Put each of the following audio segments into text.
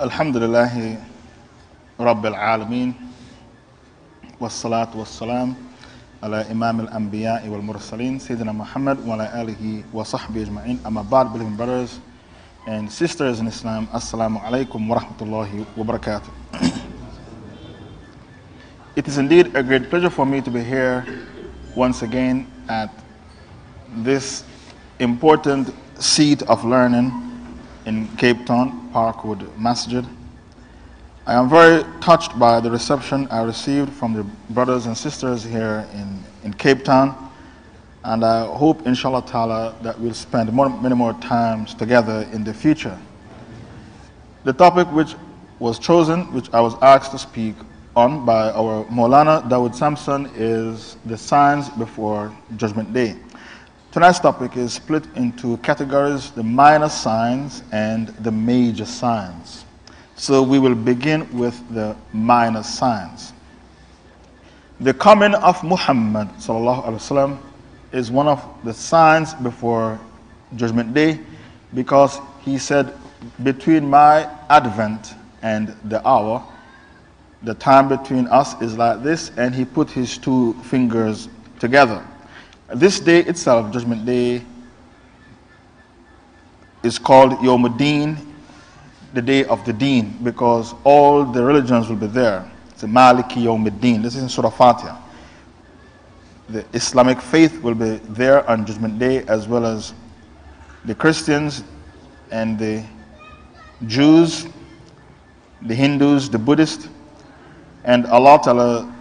الحمد لله رب العالمين والصلاة والسلام على إمام الأنبياء والمرسلين سيدنا محمد وعلى آله وصحبه أجمعين أما بعد believing brothers and sisters in Islam Assalamu alaikum wa rahmatullahi wa barakatuh It is indeed a great pleasure for me to be here once again at this important seat of learning in Cape Town, Parkwood Masjid. I am very touched by the reception I received from the brothers and sisters here in, in Cape Town, and I hope, inshallah ta'ala, that we'll spend more, many more times together in the future. The topic which was chosen, which I was asked to speak on by our Maulana Dawood Samson, is the signs before Judgment Day. Tonight's topic is split into categories the minor signs and the major signs. So we will begin with the minor signs. The coming of Muhammad وسلم, is one of the signs before Judgment Day because he said, Between my advent and the hour, the time between us is like this, and he put his two fingers together. This day itself, Judgment Day, is called Yawmuddin, the day of the deen, because all the religions will be there. It's a Maliki Yawmuddin. This is in Surah Fatiha. The Islamic faith will be there on Judgment Day, as well as the Christians and the Jews, the Hindus, the Buddhists, and Allah Ta'ala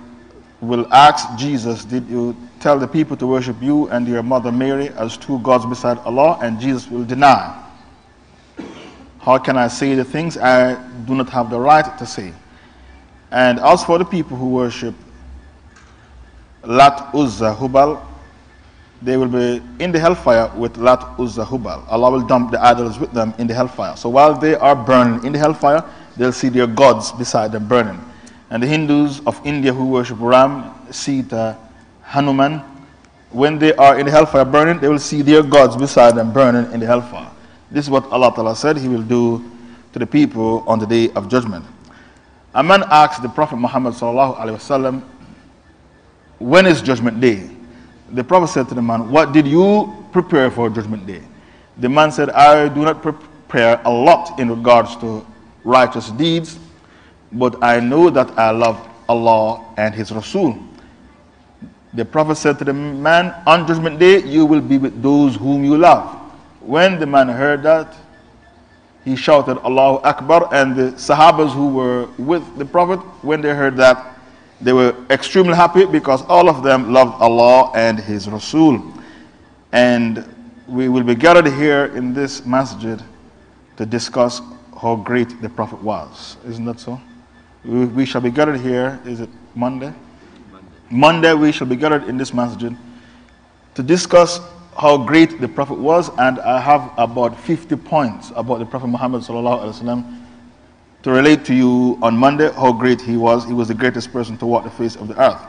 will ask Jesus, Did you tell the people to worship you and your mother Mary as two gods beside Allah? And Jesus will deny. How can I say the things I do not have the right to say? And as for the people who worship Lat Uzza Hubal, they will be in the hellfire with Lat Uzza Hubal. Allah will dump the idols with them in the hellfire. So while they are burning in the hellfire, they'll see their gods beside them burning. And the Hindus of India who worship Ram, Sita, Hanuman, when they are in the hellfire burning, they will see their gods beside them burning in the hellfire. This is what Allah Ta'ala said He will do to the people on the day of judgment. A man asked the Prophet Muhammad Wasallam, When is judgment day? The Prophet said to the man, What did you prepare for judgment day? The man said, I do not prepare a lot in regards to righteous deeds, but I know that I love Allah and His Rasul. The Prophet said to the man, On judgment day, you will be with those whom you love. When the man heard that, he shouted, Allahu Akbar. And the Sahabas who were with the Prophet, when they heard that, they were extremely happy because all of them loved Allah and His Rasul. And we will be gathered here in this masjid to discuss how great the Prophet was. Isn't that so? We, we shall be gathered here, is it Monday? Monday we shall be gathered in this masjid to discuss how great the Prophet was, and I have about 50 points about the Prophet Muhammad وسلم, to relate to you on Monday how great he was. He was the greatest person to walk the face of the earth.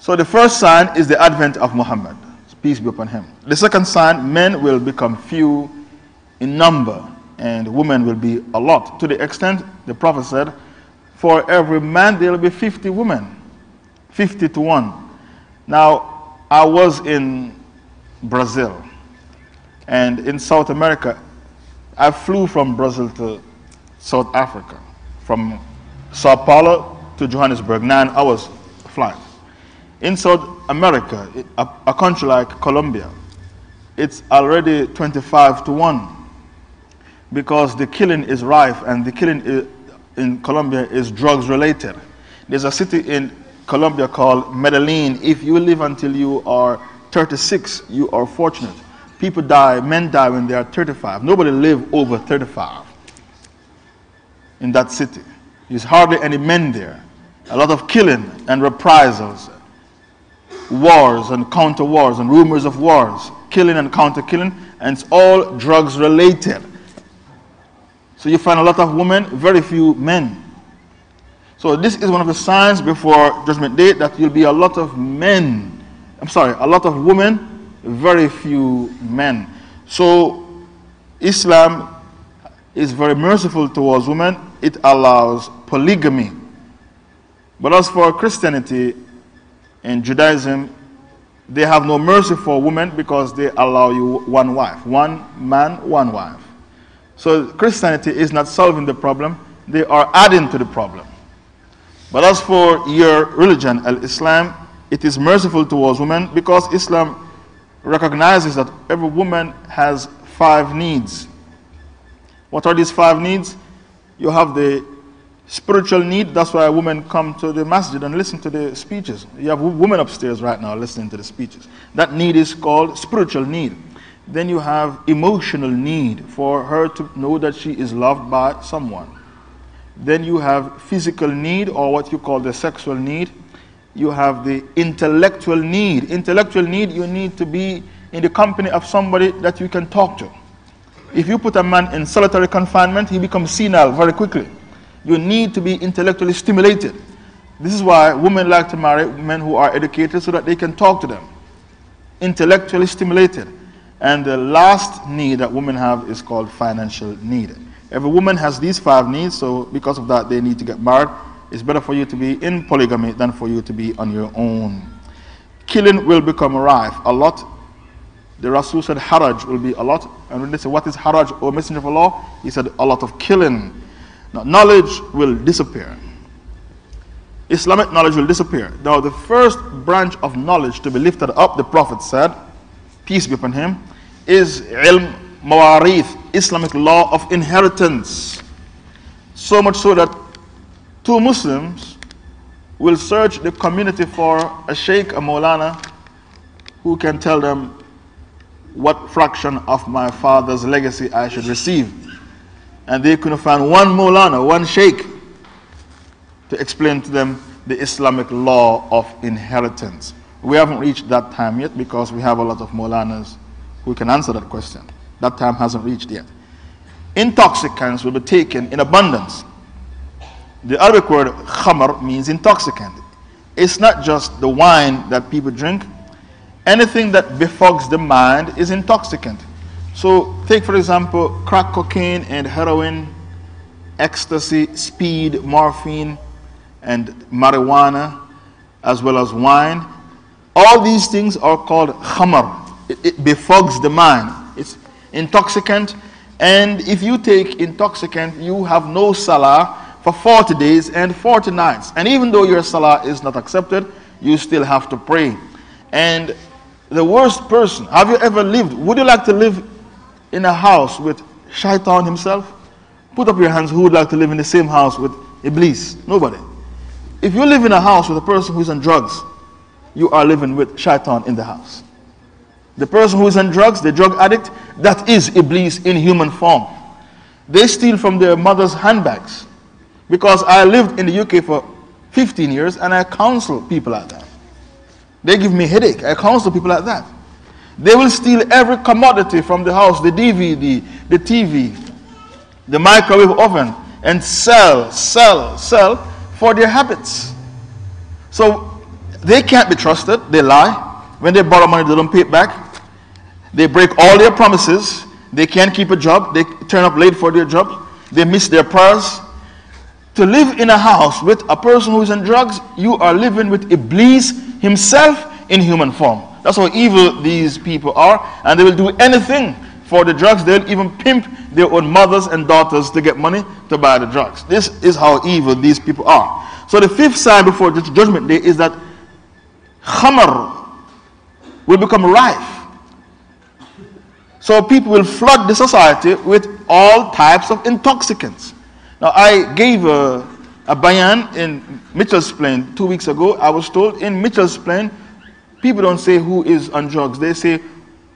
So the first sign is the advent of Muhammad. Peace be upon him. The second sign, men will become few in number and women will be a lot. To the extent the Prophet said, for every man there will be 50 women. 50 to 1. Now, I was in Brazil and in South America. I flew from Brazil to South Africa, from Sao Paulo to Johannesburg, nine hours flight. In South America, a, a country like Colombia, it's already 25 to 1 because the killing is rife and the killing in Colombia is drugs related. There's a city in Colombia called Medellin. If you live until you are 36, you are fortunate. People die, men die when they are 35. Nobody live over 35 in that city. There's hardly any men there. A lot of killing and reprisals, wars and counter wars and rumors of wars, killing and counter killing, and it's all drugs related. So you find a lot of women, very few men. So this is one of the signs before Judgment Day that you'll be a lot of men. I'm sorry, a lot of women, very few men. So Islam is very merciful towards women. It allows polygamy. But as for Christianity and Judaism, they have no mercy for women because they allow you one wife. One man, one wife. So Christianity is not solving the problem, they are adding to the problem. But as for your religion, Al Islam, it is merciful towards women because Islam recognizes that every woman has five needs. What are these five needs? You have the spiritual need. That's why women come to the masjid and listen to the speeches. You have women upstairs right now listening to the speeches. That need is called spiritual need. Then you have emotional need for her to know that she is loved by someone. Then you have physical need or what you call the sexual need. You have the intellectual need. Intellectual need, you need to be in the company of somebody that you can talk to. If you put a man in solitary confinement, he becomes senile very quickly. You need to be intellectually stimulated. This is why women like to marry men who are educated so that they can talk to them. Intellectually stimulated. And the last need that women have is called financial need. Every woman has these five needs, so because of that, they need to get married. It's better for you to be in polygamy than for you to be on your own. Killing will become rife a lot. The Rasul said haraj will be a lot. And when they say, What is haraj, or Messenger of Allah? He said, A lot of killing. Now, knowledge will disappear. Islamic knowledge will disappear. Now, the first branch of knowledge to be lifted up, the Prophet said, peace be upon him, is ilm mawarith, Islamic law of inheritance. So much so that two Muslims will search the community for a sheikh, a maulana, who can tell them what fraction of my father's legacy I should receive. And they couldn't find one maulana, one sheikh, to explain to them the Islamic law of inheritance. We haven't reached that time yet because we have a lot of maulanas who can answer that question. That time hasn't reached yet. Intoxicants will be taken in abundance. The Arabic word khamr means intoxicant. It's not just the wine that people drink. Anything that befogs the mind is intoxicant. So, take for example crack cocaine and heroin, ecstasy, speed, morphine, and marijuana, as well as wine. All these things are called khamr. It, it befogs the mind. It's intoxicant. And if you take intoxicant, you have no salah for 40 days and 40 nights. And even though your salah is not accepted, you still have to pray. And the worst person, have you ever lived? Would you like to live in a house with Shaitan himself? Put up your hands who would like to live in the same house with Iblis? Nobody. If you live in a house with a person who is on drugs, you are living with Shaitan in the house. The person who is on drugs, the drug addict, that is Iblis in human form. They steal from their mother's handbags. Because I lived in the UK for 15 years and I counsel people like that. They give me headache. I counsel people like that. They will steal every commodity from the house, the DVD, the TV, the microwave oven, and sell, sell, sell for their habits. So they can't be trusted. They lie. When they borrow money, they don't pay it back. They break all their promises. They can't keep a job. They turn up late for their job. They miss their prayers. To live in a house with a person who is on drugs, you are living with Iblis himself in human form. That's how evil these people are. And they will do anything for the drugs. They'll even pimp their own mothers and daughters to get money to buy the drugs. This is how evil these people are. So the fifth sign before judgment day is that khamr will become rife so people will flood the society with all types of intoxicants. Now, I gave a, a bayan in Mitchell's Plain two weeks ago. I was told in Mitchell's Plain, people don't say who is on drugs. They say,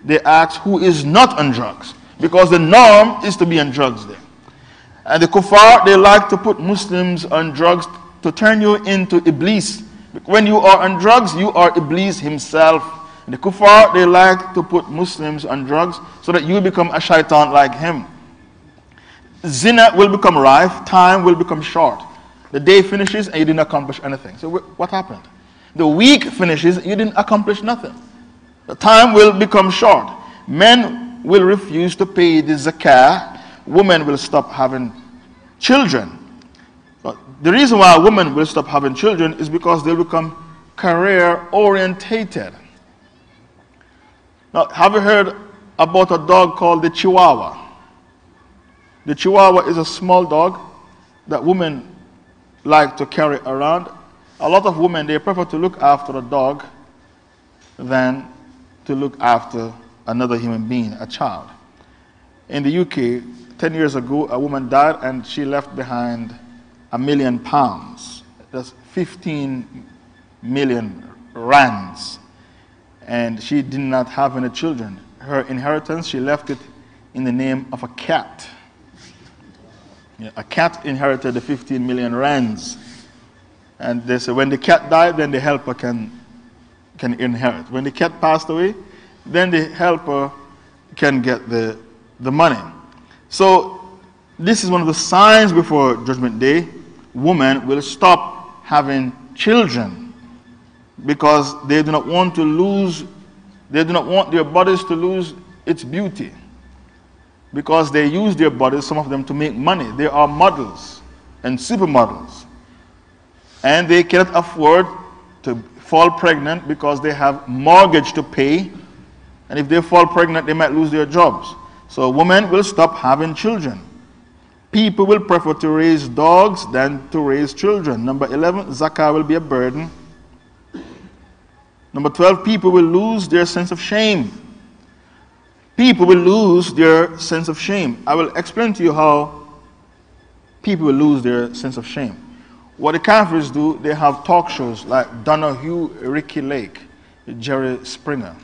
they ask who is not on drugs. Because the norm is to be on drugs there. And the kuffar, they like to put Muslims on drugs to turn you into Iblis. When you are on drugs, you are Iblis himself. The kuffar, they like to put Muslims on drugs so that you become a shaitan like him. Zina will become rife, time will become short. The day finishes and you didn't accomplish anything. So what happened? The week finishes, you didn't accomplish nothing. The time will become short. Men will refuse to pay the zakah women will stop having children. The reason why women will stop having children is because they become career orientated. Now, have you heard about a dog called the Chihuahua? The Chihuahua is a small dog that women like to carry around. A lot of women, they prefer to look after a dog than to look after another human being, a child. In the UK, 10 years ago, a woman died and she left behind a million pounds. That's 15 million rands. And she did not have any children. Her inheritance, she left it in the name of a cat. Yeah, a cat inherited the 15 million rands. And they say when the cat died, then the helper can, can inherit. When the cat passed away, then the helper can get the, the money. So, this is one of the signs before Judgment Day. Women will stop having children because they do not want to lose, they do not want their bodies to lose its beauty. Because they use their bodies, some of them, to make money. They are models and supermodels. And they cannot afford to fall pregnant because they have mortgage to pay and if they fall pregnant, they might lose their jobs. So women will stop having children. People will prefer to raise dogs than to raise children. Number 11, zakah will be a burden. Number 12, people will lose their sense of shame. People will lose their sense of shame. I will explain to you how people will lose their sense of shame. What the Kafirs do, they have talk shows like Donahue, Ricki Lake, Jerry Springer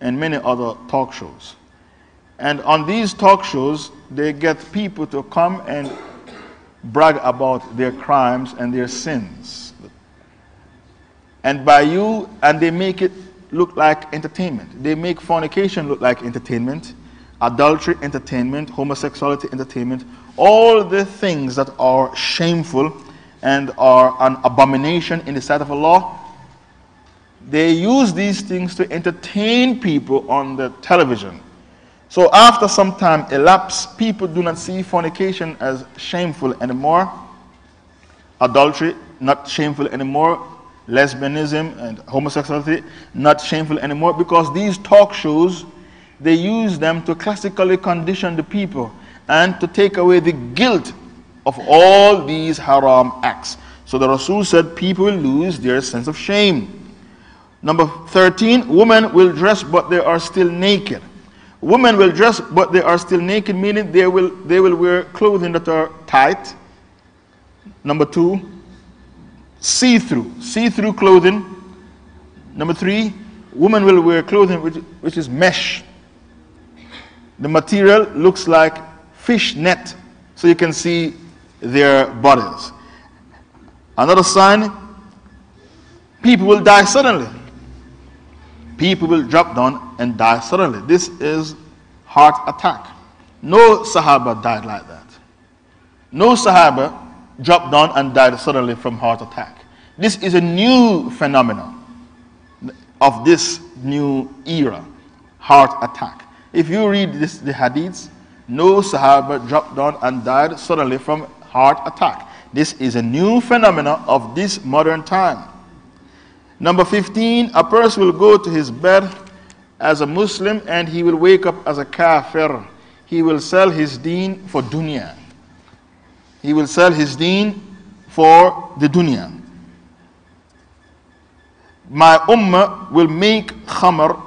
and many other talk shows. And on these talk shows, they get people to come and brag about their crimes and their sins. And by you, and they make it look like entertainment. They make fornication look like entertainment, adultery, entertainment, homosexuality, entertainment, all the things that are shameful and are an abomination in the sight of Allah they use these things to entertain people on the television. So after some time elapses, people do not see fornication as shameful anymore, adultery not shameful anymore, lesbianism and homosexuality not shameful anymore because these talk shows they use them to classically condition the people and to take away the guilt of all these haram acts. So the Rasul said people will lose their sense of shame. Number 13, women will dress but they are still naked. Women will dress but they are still naked, meaning they will, they will wear clothing that are tight. Number two, see through, see through clothing. Number three, women will wear clothing which, which is mesh. The material looks like fish net, so you can see their bodies. Another sign people will die suddenly people will drop down and die suddenly. This is heart attack. No Sahaba died like that. No Sahaba dropped down and died suddenly from heart attack. This is a new phenomenon of this new era, heart attack. If you read this, the hadiths, no Sahaba dropped down and died suddenly from heart attack. This is a new phenomenon of this modern time. Number 15, a person will go to his bed as a Muslim and he will wake up as a kafir. He will sell his deen for dunya. He will sell his deen for the dunya. My ummah will make khamr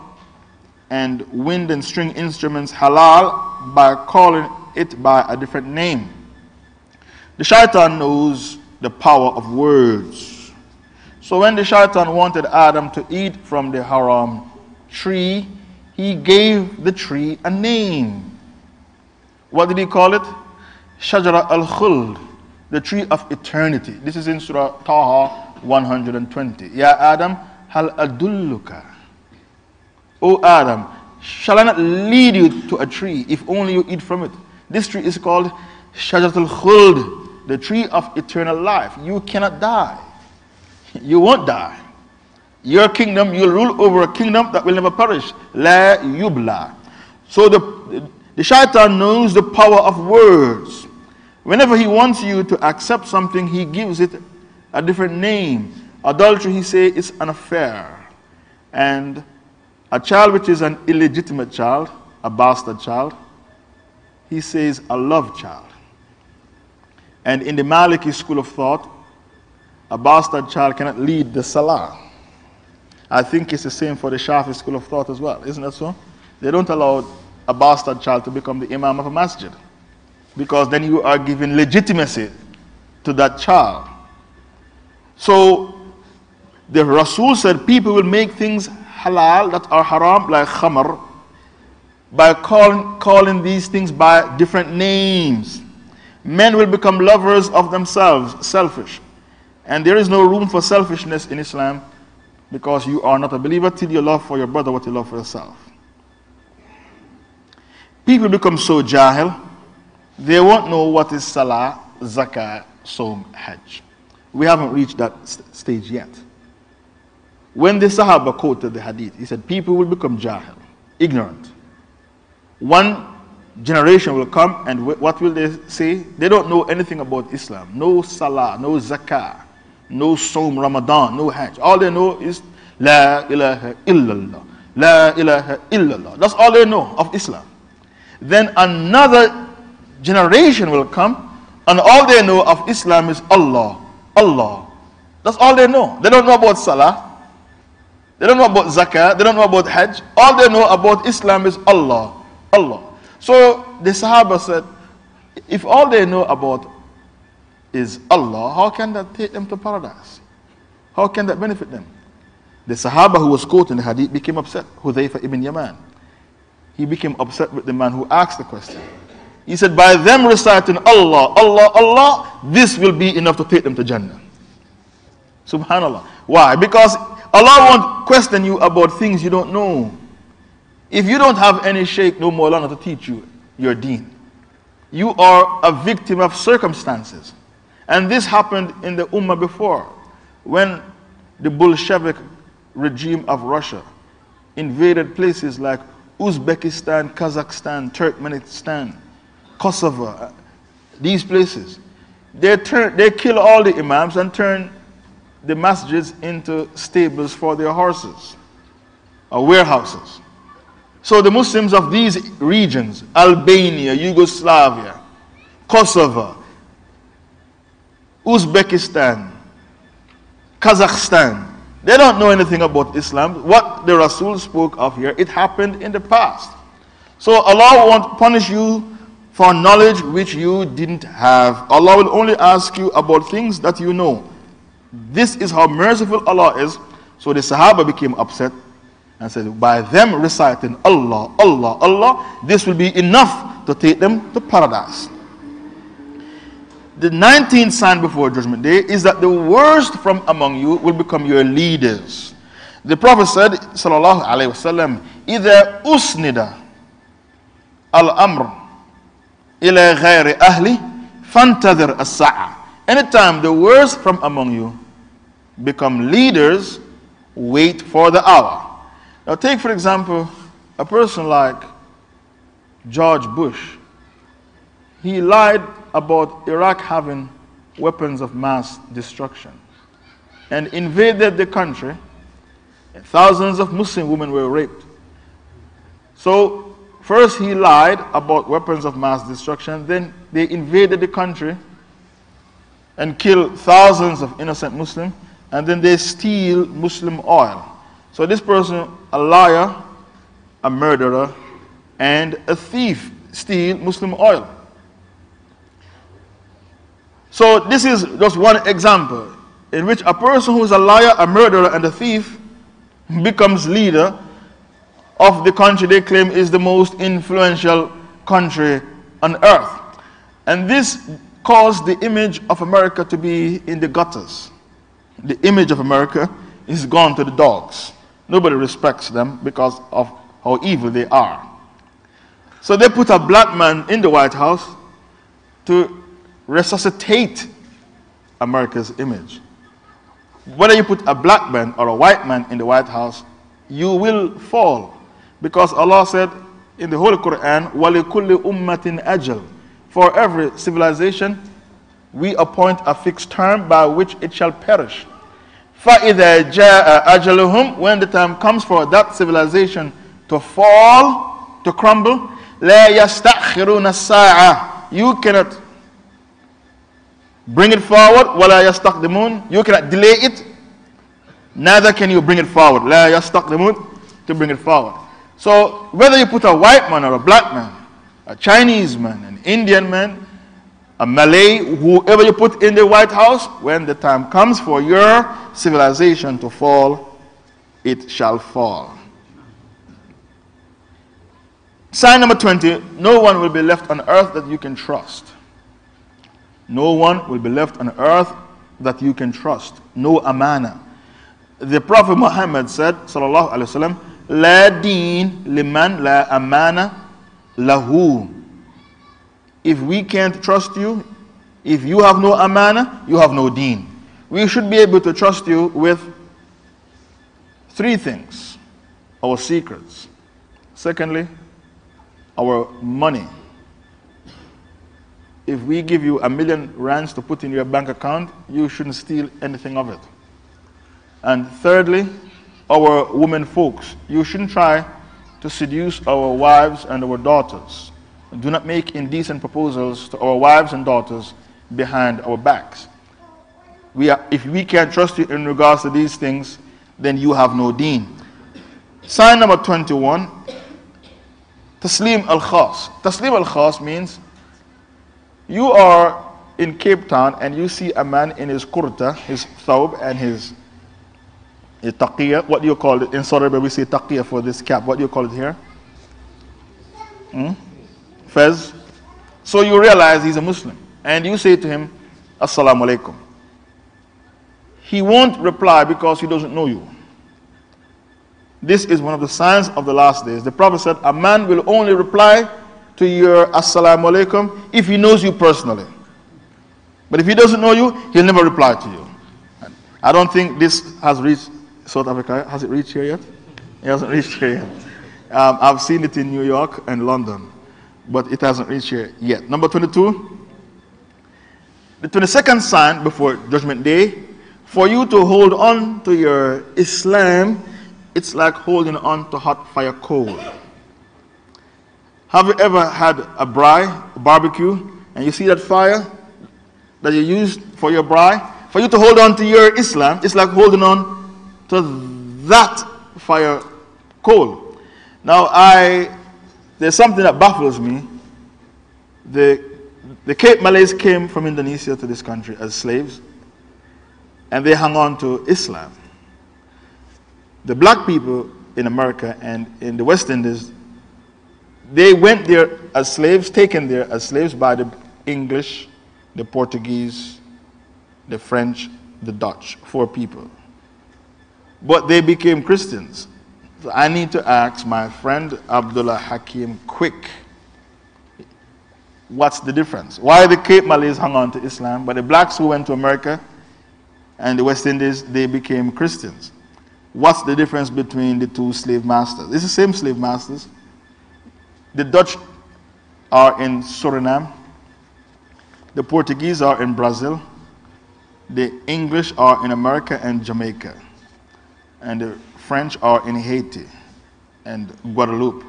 and wind and string instruments halal by calling it by a different name. The shaitan knows the power of words. So when the shaitan wanted Adam to eat from the haram tree, he gave the tree a name. What did he call it? Shajara al Khuld, the tree of eternity. This is in Surah Taha 120. Ya Adam, hal adulluka. O Adam, shall I not lead you to a tree if only you eat from it? This tree is called Shajarat al Khuld, the tree of eternal life. You cannot die you won't die. Your kingdom, you'll rule over a kingdom that will never perish. La yubla. So the, The shaitan knows the power of words. Whenever he wants you to accept something, he gives it a different name. Adultery, he says, is an affair. And a child which is an illegitimate child, a bastard child, he says a love child. And in the Maliki school of thought, a bastard child cannot lead the Salah. I think it's the same for the Shafi school of thought as well, isn't that so? They don't allow a bastard child to become the Imam of a masjid because then you are giving legitimacy to that child. So the Rasul said people will make things halal that are haram, like khamr, by calling, calling these things by different names. Men will become lovers of themselves, selfish. And there is no room for selfishness in Islam because you are not a believer till you love for your brother what you love for yourself. People become so jahil, they won't know what is salah, zakah, som, hajj. We haven't reached that st stage yet. When the Sahaba quoted the hadith, he said, People will become jahil, ignorant. One generation will come, and what will they say? They don't know anything about Islam. No salah, no zakah, no som, Ramadan, no hajj. All they know is La ilaha illallah. La ilaha illallah. That's all they know of Islam. Then another generation will come, and all they know of Islam is Allah. Allah. That's all they know. They don't know about Salah. They don't know about zakah. They don't know about hajj. All they know about Islam is Allah. Allah. So the Sahaba said, if all they know about is Allah, how can that take them to paradise? How can that benefit them? The Sahaba who was quoting the hadith became upset. Hudayfa ibn Yaman. He became upset with the man who asked the question. He said, By them reciting Allah, Allah, Allah, this will be enough to take them to Jannah. Subhanallah. Why? Because Allah won't question you about things you don't know. If you don't have any sheikh, no Maulana to teach you your deen, you are a victim of circumstances. And this happened in the Ummah before. When the Bolshevik regime of Russia invaded places like Uzbekistan, Kazakhstan, Turkmenistan, Kosovo, uh, these places. They, turn, they kill all the imams and turn the masjids into stables for their horses or warehouses. So the Muslims of these regions, Albania, Yugoslavia, Kosovo, Uzbekistan, Kazakhstan, they don't know anything about Islam. What the Rasul spoke of here, it happened in the past. So Allah won't punish you for knowledge which you didn't have. Allah will only ask you about things that you know. This is how merciful Allah is. So the Sahaba became upset and said, By them reciting Allah, Allah, Allah, this will be enough to take them to paradise. The 19th sign before Judgment Day is that the worst from among you will become your leaders. The Prophet said, Sallallahu Alaihi Wasallam, إذا أسند الأمر إلى غير أهلي فانتظر الساعة. Anytime the worst from among you become leaders, wait for the hour. Now, take for example a person like George Bush. He lied about Iraq having weapons of mass destruction and invaded the country. And thousands of Muslim women were raped. So, first he lied about weapons of mass destruction, then they invaded the country and killed thousands of innocent Muslims, and then they steal Muslim oil. So, this person, a liar, a murderer, and a thief, steal Muslim oil. So this is just one example in which a person who is a liar, a murderer, and a thief becomes leader of the country they claim is the most influential country on earth. And this caused the image of America to be in the gutters. The image of America is gone to the dogs. Nobody respects them because of how evil they are. So they put a black man in the White House to resuscitate America's image. Whether you put a black man or a white man in the White House, you will fall. Because Allah said, in the Holy Quran, وَلِكُلِّ أُمَّةٍ أَجَلٍ For every civilization, we appoint a fixed term by which it shall perish. فَإِذَا جَاءَ أَجَلُهُمْ When the time comes for that civilization to fall, to crumble, لَا يَسْتَأْخِرُونَ السَّاعَةِ You cannot bring it forward, وَلَا يَسْتَقْدِمُونَ You cannot delay it, neither can you bring it forward. لَا يَسْتَقْدِمُونَ To bring it forward. So, whether you put a white man or a black man, a Chinese man, an Indian man, a Malay, whoever you put in the White House, when the time comes for your civilization to fall, it shall fall. Sign number 20 no one will be left on earth that you can trust. No one will be left on earth that you can trust. No amana. The Prophet Muhammad said, Sallallahu Alaihi Wasallam, La deen liman la amana lahu. If we can't trust you, if you have no amana, you have no deen. We should be able to trust you with three things our secrets. Secondly, our money. If we give you a million rands to put in your bank account, you shouldn't steal anything of it. And thirdly, our women folks. You shouldn't try to seduce our wives and our daughters. Do not make indecent proposals to our wives and daughters behind our backs. We are, if we can't trust you in regards to these things, then you have no deen. Sign number 21 Taslim al Khas. Taslim al Khas means you are in Cape Town and you see a man in his kurta, his thawb, and his taqiyya. What do you call it? In Saudi Arabia, we say taqiyya for this cap. What do you call it here? Hmm? Fez. So you realize he's a Muslim. And you say to him, Assalamu alaikum. He won't reply because he doesn't know you. This is one of the signs of the last days. The Prophet said, A man will only reply to your Assalamu alaikum if he knows you personally. But if he doesn't know you, he'll never reply to you. I don't think this has reached South Africa. Has it reached here yet? It hasn't reached here yet. Um, I've seen it in New York and London, but it hasn't reached here yet. Number 22. The 22nd sign before Judgment Day, for you to hold on to your Islam, it's like holding on to hot fire coal. Have you ever had a braai, a barbecue, and you see that fire that you used for your braai? For you to hold on to your Islam, it's like holding on to that fire coal. Now, I there's something that baffles me. The, the Cape Malays came from Indonesia to this country as slaves, and they hung on to Islam. The black people in America and in the West Indies, they went there as slaves, taken there as slaves by the English, the Portuguese, the French, the Dutch, four people but they became Christians. So I need to ask my friend Abdullah Hakim Quick what's the difference? Why the Cape Malays hung on to Islam, but the blacks who went to America and the West Indies, they became Christians. What's the difference between the two slave masters? It's the same slave masters. The Dutch are in Suriname, the Portuguese are in Brazil, the English are in America and Jamaica and the French are in Haiti and Guadeloupe,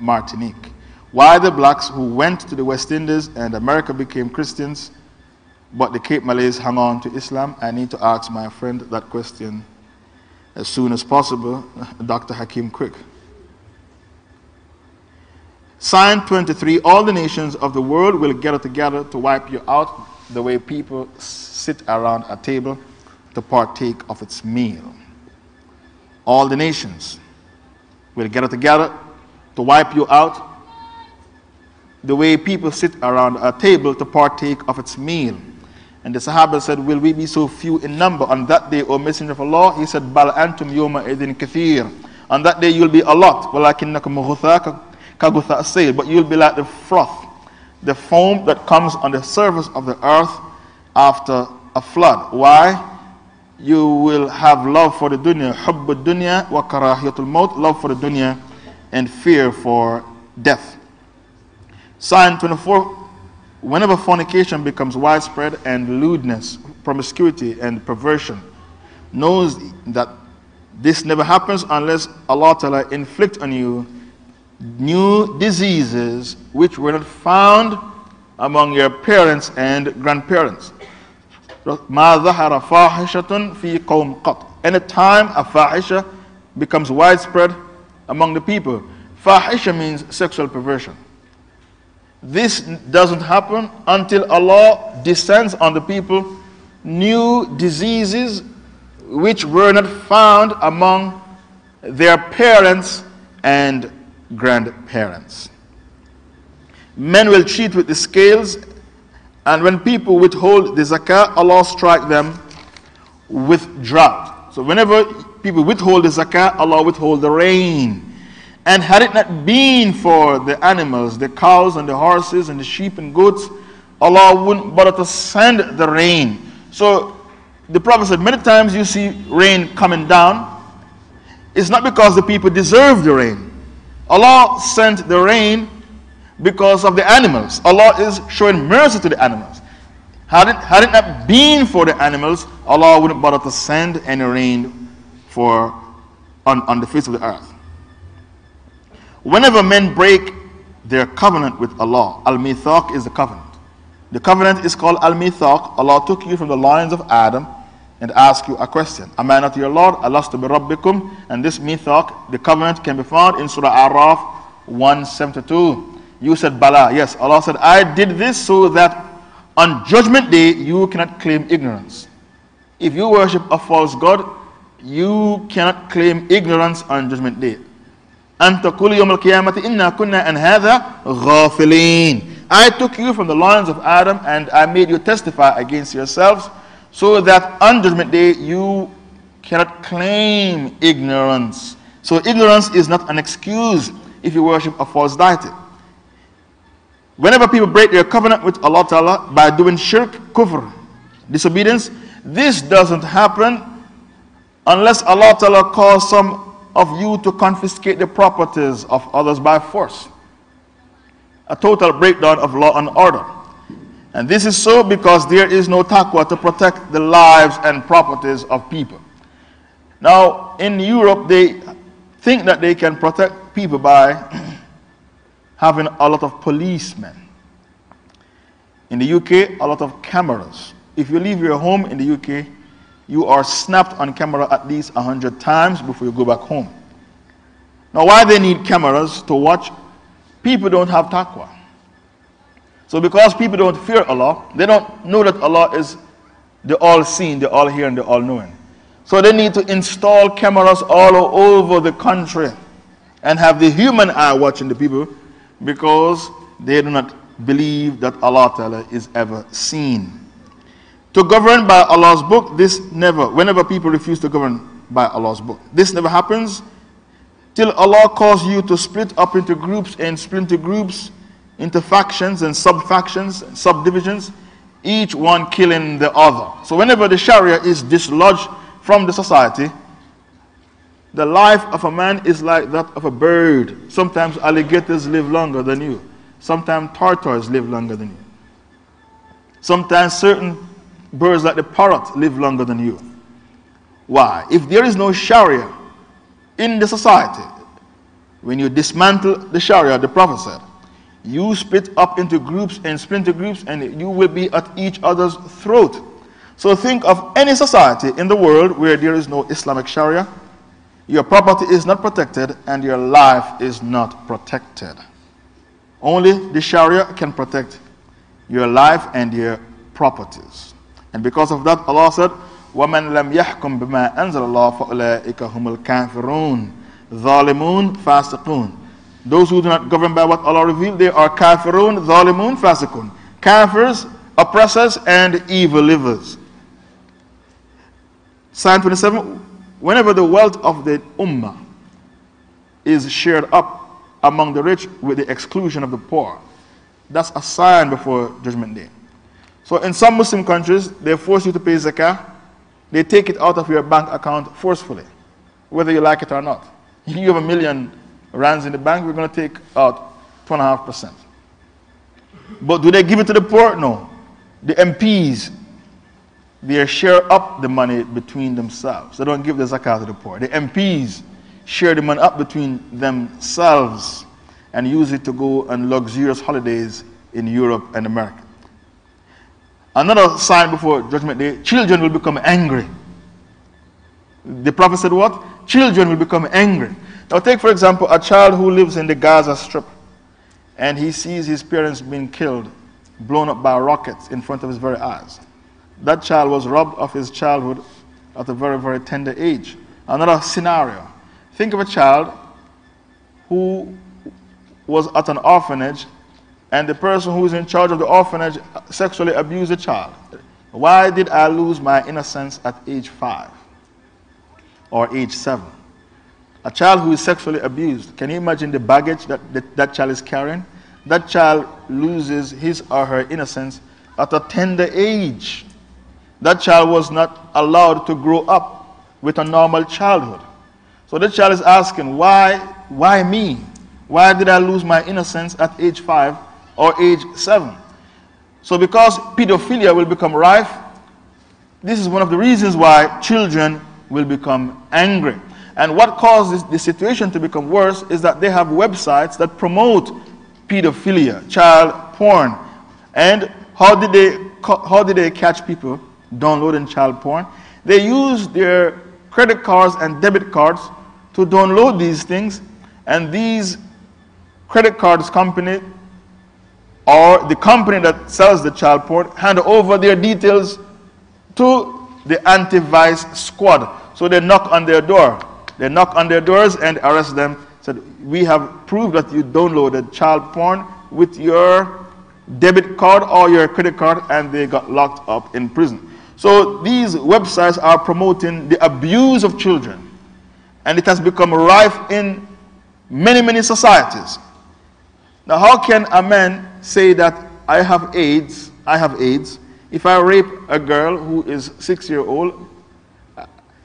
Martinique. Why the blacks who went to the West Indies and America became Christians, but the Cape Malays hung on to Islam? I need to ask my friend that question as soon as possible, Dr. Hakim Quick. Sign 23 All the nations of the world will gather together to wipe you out the way people sit around a table to partake of its meal all the nations will gather together to wipe you out the way people sit around a table to partake of its meal. And the Sahaba said, Will we be so few in number on that day, O Messenger of Allah? He said, Bal antum yoma idin kathir. On that day you'll be a lot. But you'll be like the froth, the foam that comes on the surface of the earth after a flood. Why? you will have love for the dunya, hubb dunya wa karahiyatul maut, love for the dunya and fear for death. Sign 24 Whenever fornication becomes widespread and lewdness, promiscuity, and perversion, knows that this never happens unless Allah Ta'ala inflict on you new diseases which were not found among your parents and grandparents. ما ظهر فاحشة في قوم قط. Anytime a fahisha becomes widespread among the people, fahisha means sexual perversion. This doesn't happen until Allah descends on the people new diseases which were not found among their parents and grandparents. Men will cheat with the scales, and when people withhold the zakah, Allah strike them with drought. So whenever people withhold the zakah, Allah withhold the rain. And had it not been for the animals, the cows and the horses and the sheep and goats, Allah wouldn't bother to send the rain. So the Prophet said, many times you see rain coming down. It's not because the people deserve the rain. Allah sent the rain because of the animals. Allah is showing mercy to the animals. Had it, had it not been for the animals, Allah wouldn't bother to send any rain for, on, on the face of the earth. Whenever men break their covenant with Allah, Al Mithaq is the covenant. The covenant is called Al Mithaq. Allah took you from the loins of Adam and ask you a question. Am I not your Lord? Alastu bi Rabbikum. And this mithaq, the covenant, can be found in Surah Araf 172. You said, Bala. Yes, Allah said, I did this so that on judgment day you cannot claim ignorance. If you worship a false God, you cannot claim ignorance on judgment day. I took you from the loins of Adam and I made you testify against yourselves so that on judgment day you cannot claim ignorance. So ignorance is not an excuse if you worship a false deity. Whenever people break their covenant with Allah Ta'ala by doing shirk, kufr, disobedience, this doesn't happen unless Allah Ta'ala calls some of you to confiscate the properties of others by force. A total breakdown of law and order. And this is so because there is no taqwa to protect the lives and properties of people. Now, in Europe, they think that they can protect people by having a lot of policemen. In the UK, a lot of cameras. If you leave your home in the UK, you are snapped on camera at least 100 times before you go back home. Now, why they need cameras to watch? People don't have taqwa. So, because people don't fear Allah, they don't know that Allah is the all seeing, the all hearing, the all knowing. So, they need to install cameras all over the country and have the human eye watching the people because they do not believe that Allah Ta'ala is ever seen. To govern by Allah's book, this never, whenever people refuse to govern by Allah's book, this never happens till Allah calls you to split up into groups and split into groups, into factions and sub factions, subdivisions, each one killing the other. So, whenever the Sharia is dislodged from the society, the life of a man is like that of a bird. Sometimes alligators live longer than you, sometimes tortoises live longer than you. Sometimes certain birds like the parrot live longer than you. Why? If there is no Sharia in the society, when you dismantle the Sharia, the Prophet said, you split up into groups and splinter groups, and you will be at each other's throat. So think of any society in the world where there is no Islamic Sharia, your property is not protected, and your life is not protected. Only the Sharia can protect your life and your properties. And because of that, Allah said, وَمَنْ لَمْ يَحْكُمْ بِمَا أَنزَلَ اللَّهُ فَأُولَٰئِكَ هُمُ الْكَافِرُونَ ظَالِمُونَ فَاسِقُونَ those who do not govern by what Allah revealed, they are kafirun, zalimun, fasikun. Kafirs, oppressors, and evil livers. Sign 27 Whenever the wealth of the ummah is shared up among the rich with the exclusion of the poor, that's a sign before Judgment Day. So in some Muslim countries, they force you to pay zakah. They take it out of your bank account forcefully, whether you like it or not. You have a million rands in the bank, we're going to take out 2.5%. But do they give it to the poor? No. The MPs, they share up the money between themselves. They don't give the zakat to the poor. The MPs share the money up between themselves and use it to go on luxurious holidays in Europe and America. Another sign before Judgment Day children will become angry. The prophet said, What? Children will become angry. Now, take for example a child who lives in the Gaza Strip and he sees his parents being killed, blown up by rockets in front of his very eyes. That child was robbed of his childhood at a very, very tender age. Another scenario think of a child who was at an orphanage and the person who is in charge of the orphanage sexually abused the child. Why did I lose my innocence at age five or age seven? A child who is sexually abused, can you imagine the baggage that, that that child is carrying? That child loses his or her innocence at a tender age. That child was not allowed to grow up with a normal childhood. So the child is asking, why, why me? Why did I lose my innocence at age five or age seven? So because pedophilia will become rife, this is one of the reasons why children will become angry. And what causes the situation to become worse is that they have websites that promote pedophilia, child porn. And how did they, how did they catch people downloading child porn? They use their credit cards and debit cards to download these things. And these credit cards company or the company that sells the child porn hand over their details to the anti-vice squad. So they knock on their door they knock on their doors and arrest them. Said, We have proved that you downloaded child porn with your debit card or your credit card, and they got locked up in prison. So these websites are promoting the abuse of children, and it has become rife in many, many societies. Now, how can a man say that I have AIDS, I have AIDS, if I rape a girl who is six year old,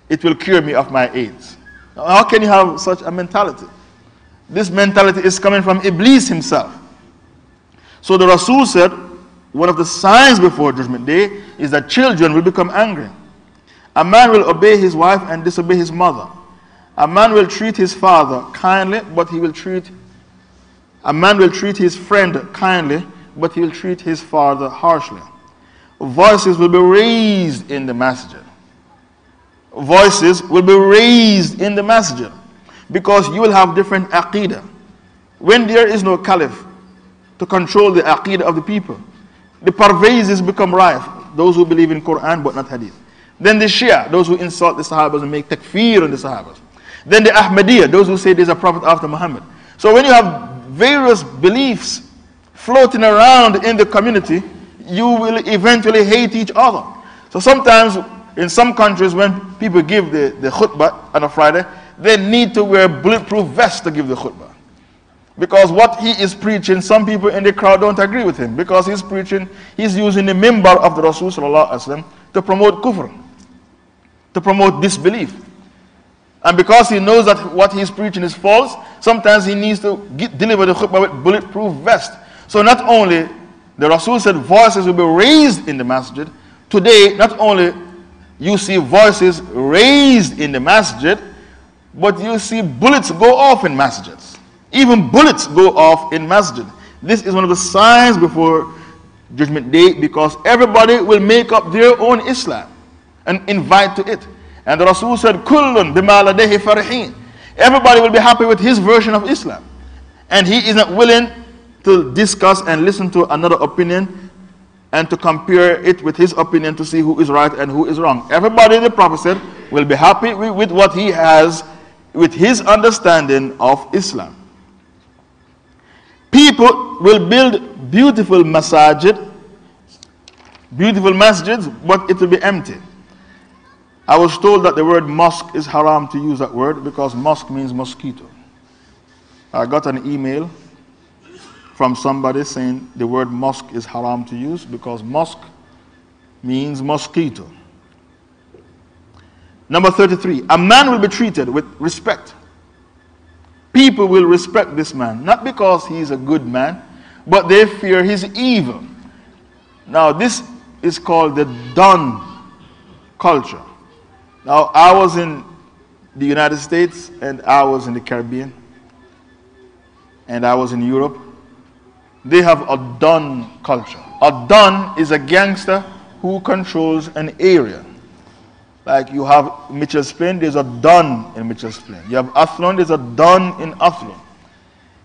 it will cure me of my AIDS? How can you have such a mentality? This mentality is coming from Iblis himself. So the Rasul said, one of the signs before Judgment Day is that children will become angry. A man will obey his wife and disobey his mother. A man will treat his father kindly, but he will treat a man will treat his friend kindly, but he will treat his father harshly. Voices will be raised in the masjid voices will be raised in the masjid because you will have different aqidah. When there is no caliph to control the aqidah of the people, the parvaises become rife, those who believe in Quran but not hadith. Then the Shia, those who insult the Sahabas and make takfir on the Sahabas. Then the Ahmadiyya, those who say there's a prophet after Muhammad. So when you have various beliefs floating around in the community, you will eventually hate each other. So sometimes in some countries, when people give the, the khutbah on a Friday, they need to wear bulletproof vests to give the khutbah. Because what he is preaching, some people in the crowd don't agree with him. Because he's preaching, he's using the minbar of the Rasul to promote kufr, to promote disbelief. And because he knows that what he's preaching is false, sometimes he needs to get, deliver the khutbah with bulletproof vest. So not only the Rasul said voices will be raised in the masjid, today not only you see voices raised in the masjid, but you see bullets go off in masjids. Even bullets go off in masjid. This is one of the signs before Judgment Day because everybody will make up their own Islam and invite to it. And the Rasul said, Kullun bima farihin. Everybody will be happy with his version of Islam. And he is not willing to discuss and listen to another opinion and to compare it with his opinion to see who is right and who is wrong. Everybody, the Prophet said, will be happy with what he has, with his understanding of Islam. People will build beautiful masajid, beautiful masjids, but it will be empty. I was told that the word mosque is haram to use that word because mosque means mosquito. I got an email from somebody saying the word mosque is haram to use because mosque means mosquito. Number 33, a man will be treated with respect. people will respect this man, not because he's a good man, but they fear his evil. Now, this is called the Don culture. Now, I was in the United States and I was in the Caribbean and I was in Europe. They have a Don culture. A Don is a gangster who controls an area. Like you have Mitchell's Plain, there's a Don in Mitchell's Plain. You have Athlone, there's a Don in Athlone.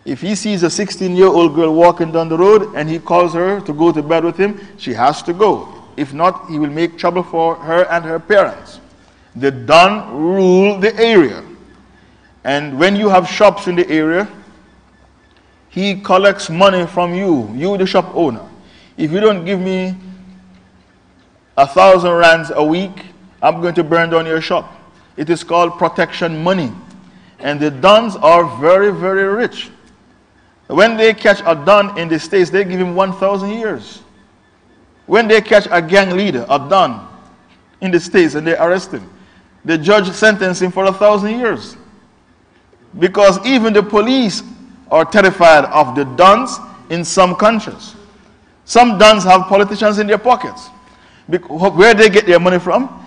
If he sees a 16 year old girl walking down the road and he calls her to go to bed with him, she has to go. If not, he will make trouble for her and her parents. The Don rule the area. And when you have shops in the area, he collects money from you, you the shop owner. If you don't give me a thousand rands a week, I'm going to burn down your shop. It is called protection money. And the Dons are very, very rich. When they catch a Don in the States, they give him 1,000 years. When they catch a gang leader, a Don, in the States, and they arrest him, the judge sentences him for a thousand years. Because even the police are terrified of the Dons in some countries. Some Dons have politicians in their pockets. Where they get their money from?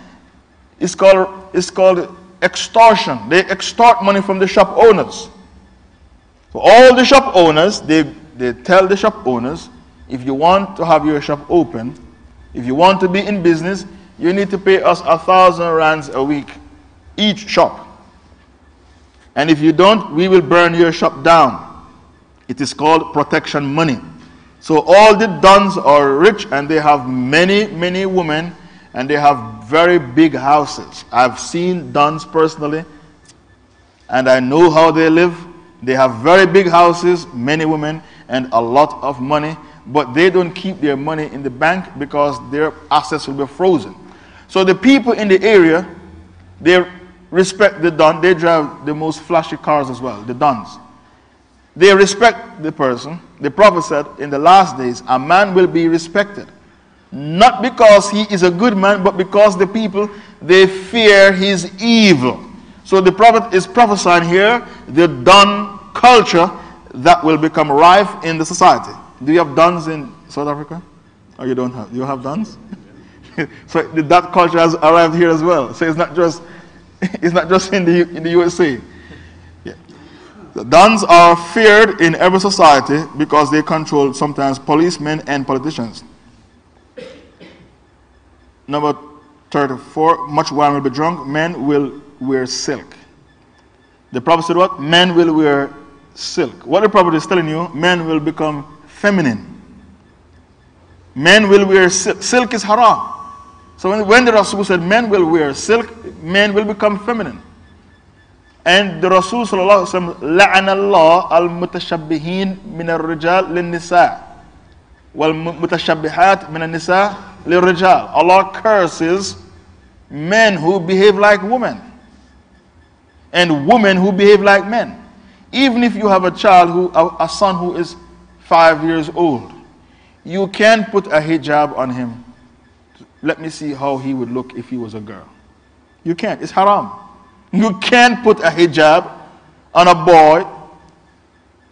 It's called, it's called extortion. They extort money from the shop owners. So all the shop owners, they, they tell the shop owners, if you want to have your shop open, if you want to be in business, you need to pay us a thousand rands a week, each shop. And if you don't, we will burn your shop down. It is called protection money. So all the Dons are rich and they have many, many women and they have very big houses. I've seen Dons personally, and I know how they live. They have very big houses, many women, and a lot of money, but they don't keep their money in the bank because their assets will be frozen. So the people in the area, they respect the Don. They drive the most flashy cars as well, the Dons. They respect the person. The prophet said, in the last days, a man will be respected not because he is a good man, but because the people they fear his evil. So the prophet is prophesying here the Don culture that will become rife in the society. Do you have Dons in South Africa? Or you don't have? You have Dons? so that culture has arrived here as well. So it's not just it's not just in the in the USA. Yeah. The Dons are feared in every society because they control sometimes policemen and politicians. Number 34, much wine will be drunk. Men will wear silk. The prophet said what? Men will wear silk. What the prophet is telling you, men will become feminine. Men will wear silk. Silk is haram. So when, when the Rasul said men will wear silk, men will become feminine. And the Rasul sallallahu alaihi wasallam لعن الله المتشبهين من الرجال للنساء والمتشبهات من النساء للرجال. Allah curses men who behave like women and women who behave like men. Even if you have a child who, a, a son who is five years old, you can put a hijab on him. let me see how he would look if he was a girl. You can't. It's haram. You can't put a hijab on a boy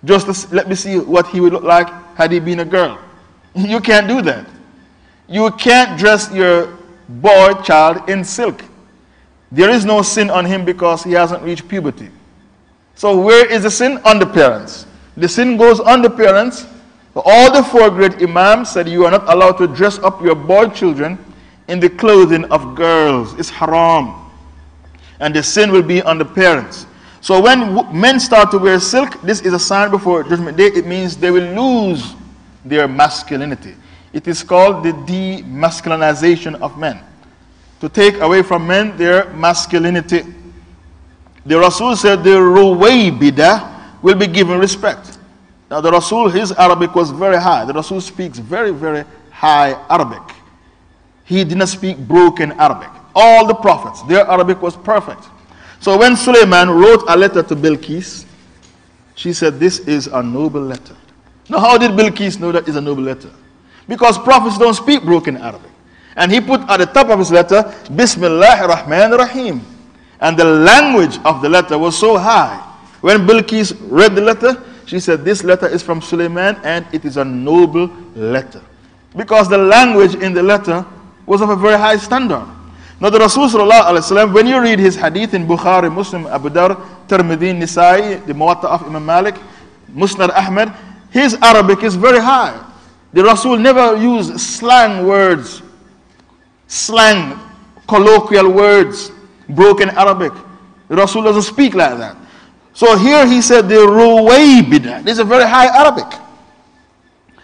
just to, let me see what he would look like had he been a girl. You can't do that. You can't dress your boy child in silk. There is no sin on him because he hasn't reached puberty. So, where is the sin? On the parents. The sin goes on the parents. All the four great Imams said you are not allowed to dress up your boy children in the clothing of girls. It's haram. And the sin will be on the parents. So, when men start to wear silk, this is a sign before Judgment Day. It means they will lose their masculinity. It is called the demasculinization of men. To take away from men their masculinity. The Rasul said the Ruwaybida will be given respect. Now the Rasul, his Arabic was very high. The Rasul speaks very, very high Arabic. He did not speak broken Arabic. All the prophets, their Arabic was perfect. So when Suleiman wrote a letter to Bilqis, she said, This is a noble letter. Now, how did Bilqis know that is a noble letter? Because prophets don't speak broken Arabic. And he put at the top of his letter, Bismillah Rahman Rahim. And the language of the letter was so high. When Bilqis read the letter, she said, This letter is from Suleiman and it is a noble letter. Because the language in the letter was of a very high standard. Now, the Rasul, when you read his hadith in Bukhari, Muslim, Abu Dar, Tirmidhi, Nisai, the Muwatta of Imam Malik, Musnad Ahmed, his Arabic is very high. The Rasul never used slang words, slang, colloquial words, broken Arabic. The Rasul doesn't speak like that. So here he said the Ruwaybida. This is a very high Arabic.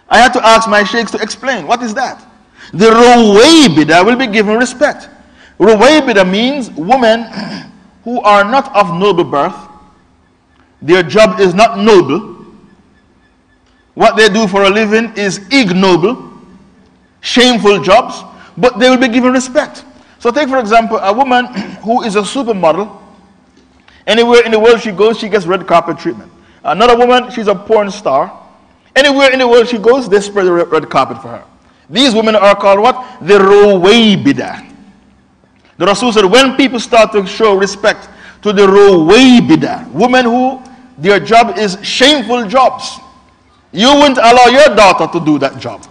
I had to ask my sheikhs to explain what is that. The Ruwaybida will be given respect. Ruwaybida means women who are not of noble birth. Their job is not noble. What they do for a living is ignoble, shameful jobs, but they will be given respect. So, take for example a woman who is a supermodel. Anywhere in the world she goes, she gets red carpet treatment. Another woman, she's a porn star. Anywhere in the world she goes, they spread the red carpet for her. These women are called what? The Ruwaybida. The Rasul said, when people start to show respect to the Ruwaybida, women who their job is shameful jobs, you wouldn't allow your daughter to do that job.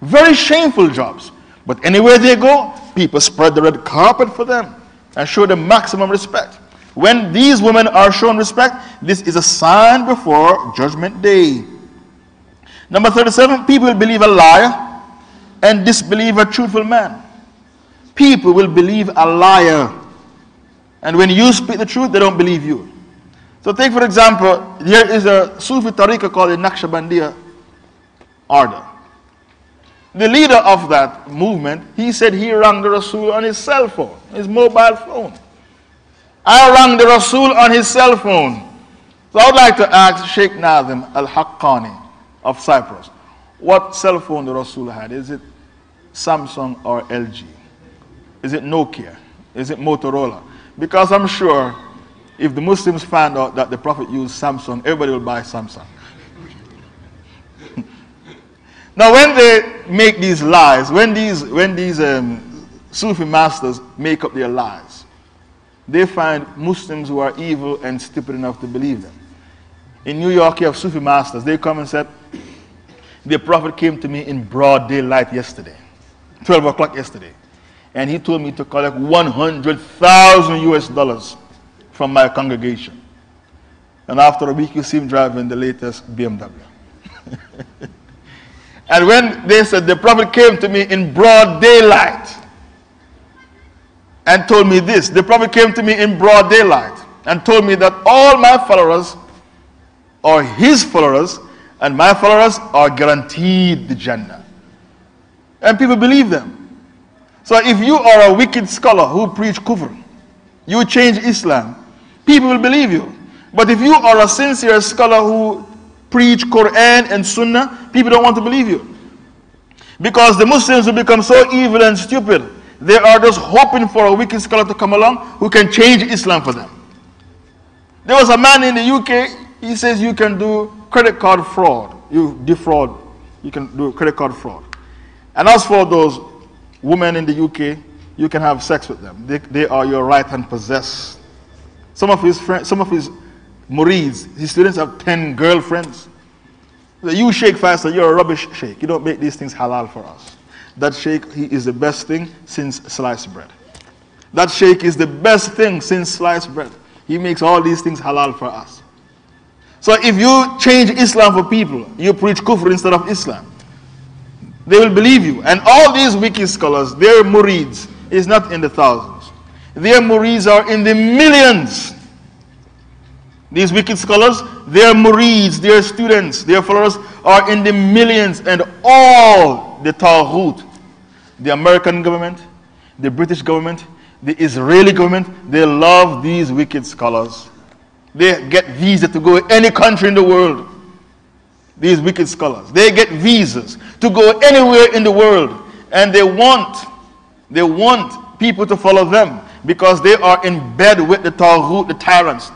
Very shameful jobs. But anywhere they go, people spread the red carpet for them and show them maximum respect. When these women are shown respect, this is a sign before Judgment Day. Number 37, people believe a liar and disbelieve a truthful man. People will believe a liar. And when you speak the truth, they don't believe you. So, take for example, there is a Sufi tariqah called the Naqshbandiya order. The leader of that movement, he said he rang the Rasul on his cell phone, his mobile phone. I rang the Rasul on his cell phone. So I would like to ask Sheikh Nazim Al Haqqani of Cyprus, what cell phone the Rasul had? Is it Samsung or LG? Is it Nokia? Is it Motorola? Because I'm sure if the Muslims find out that the Prophet used Samsung, everybody will buy Samsung. now, when they make these lies, when these, when these um, Sufi masters make up their lies, they find Muslims who are evil and stupid enough to believe them. In New York, you have Sufi masters. They come and said, The Prophet came to me in broad daylight yesterday, 12 o'clock yesterday, and he told me to collect 100,000 US dollars from my congregation. And after a week, you see him driving the latest BMW. and when they said the prophet came to me in broad daylight and told me this, the prophet came to me in broad daylight and told me that all my followers or his followers and my followers are guaranteed the Jannah. And people believe them. So if you are a wicked scholar who preach kufr, you change Islam, people will believe you. But if you are a sincere scholar who preach Quran and Sunnah, people don't want to believe you. Because the Muslims will become so evil and stupid, they are just hoping for a wicked scholar to come along who can change Islam for them. There was a man in the UK, he says you can do credit card fraud. You defraud, you can do credit card fraud. And as for those women in the UK, you can have sex with them. They, they are your right hand possess. some of his friends, some of his murids, his students have 10 girlfriends. You Sheikh Faisal, you're a rubbish Sheikh. You don't make these things halal for us. That Sheikh, he is the best thing since sliced bread. That Sheikh is the best thing since sliced bread. He makes all these things halal for us. So if you change Islam for people, you preach kufr instead of Islam, they will believe you. And all these wicked scholars, their murids is not in the thousands. Their murids are in the millions. These wicked scholars, their murids, their students, their followers are in the millions, and all the Taghut, the American government, the British government, the Israeli government, they love these wicked scholars. They get visa to go any country in the world. These wicked scholars. They get visas to go anywhere in the world. And they want, they want people to follow them because they are in bed with the Taghut, the tyrants.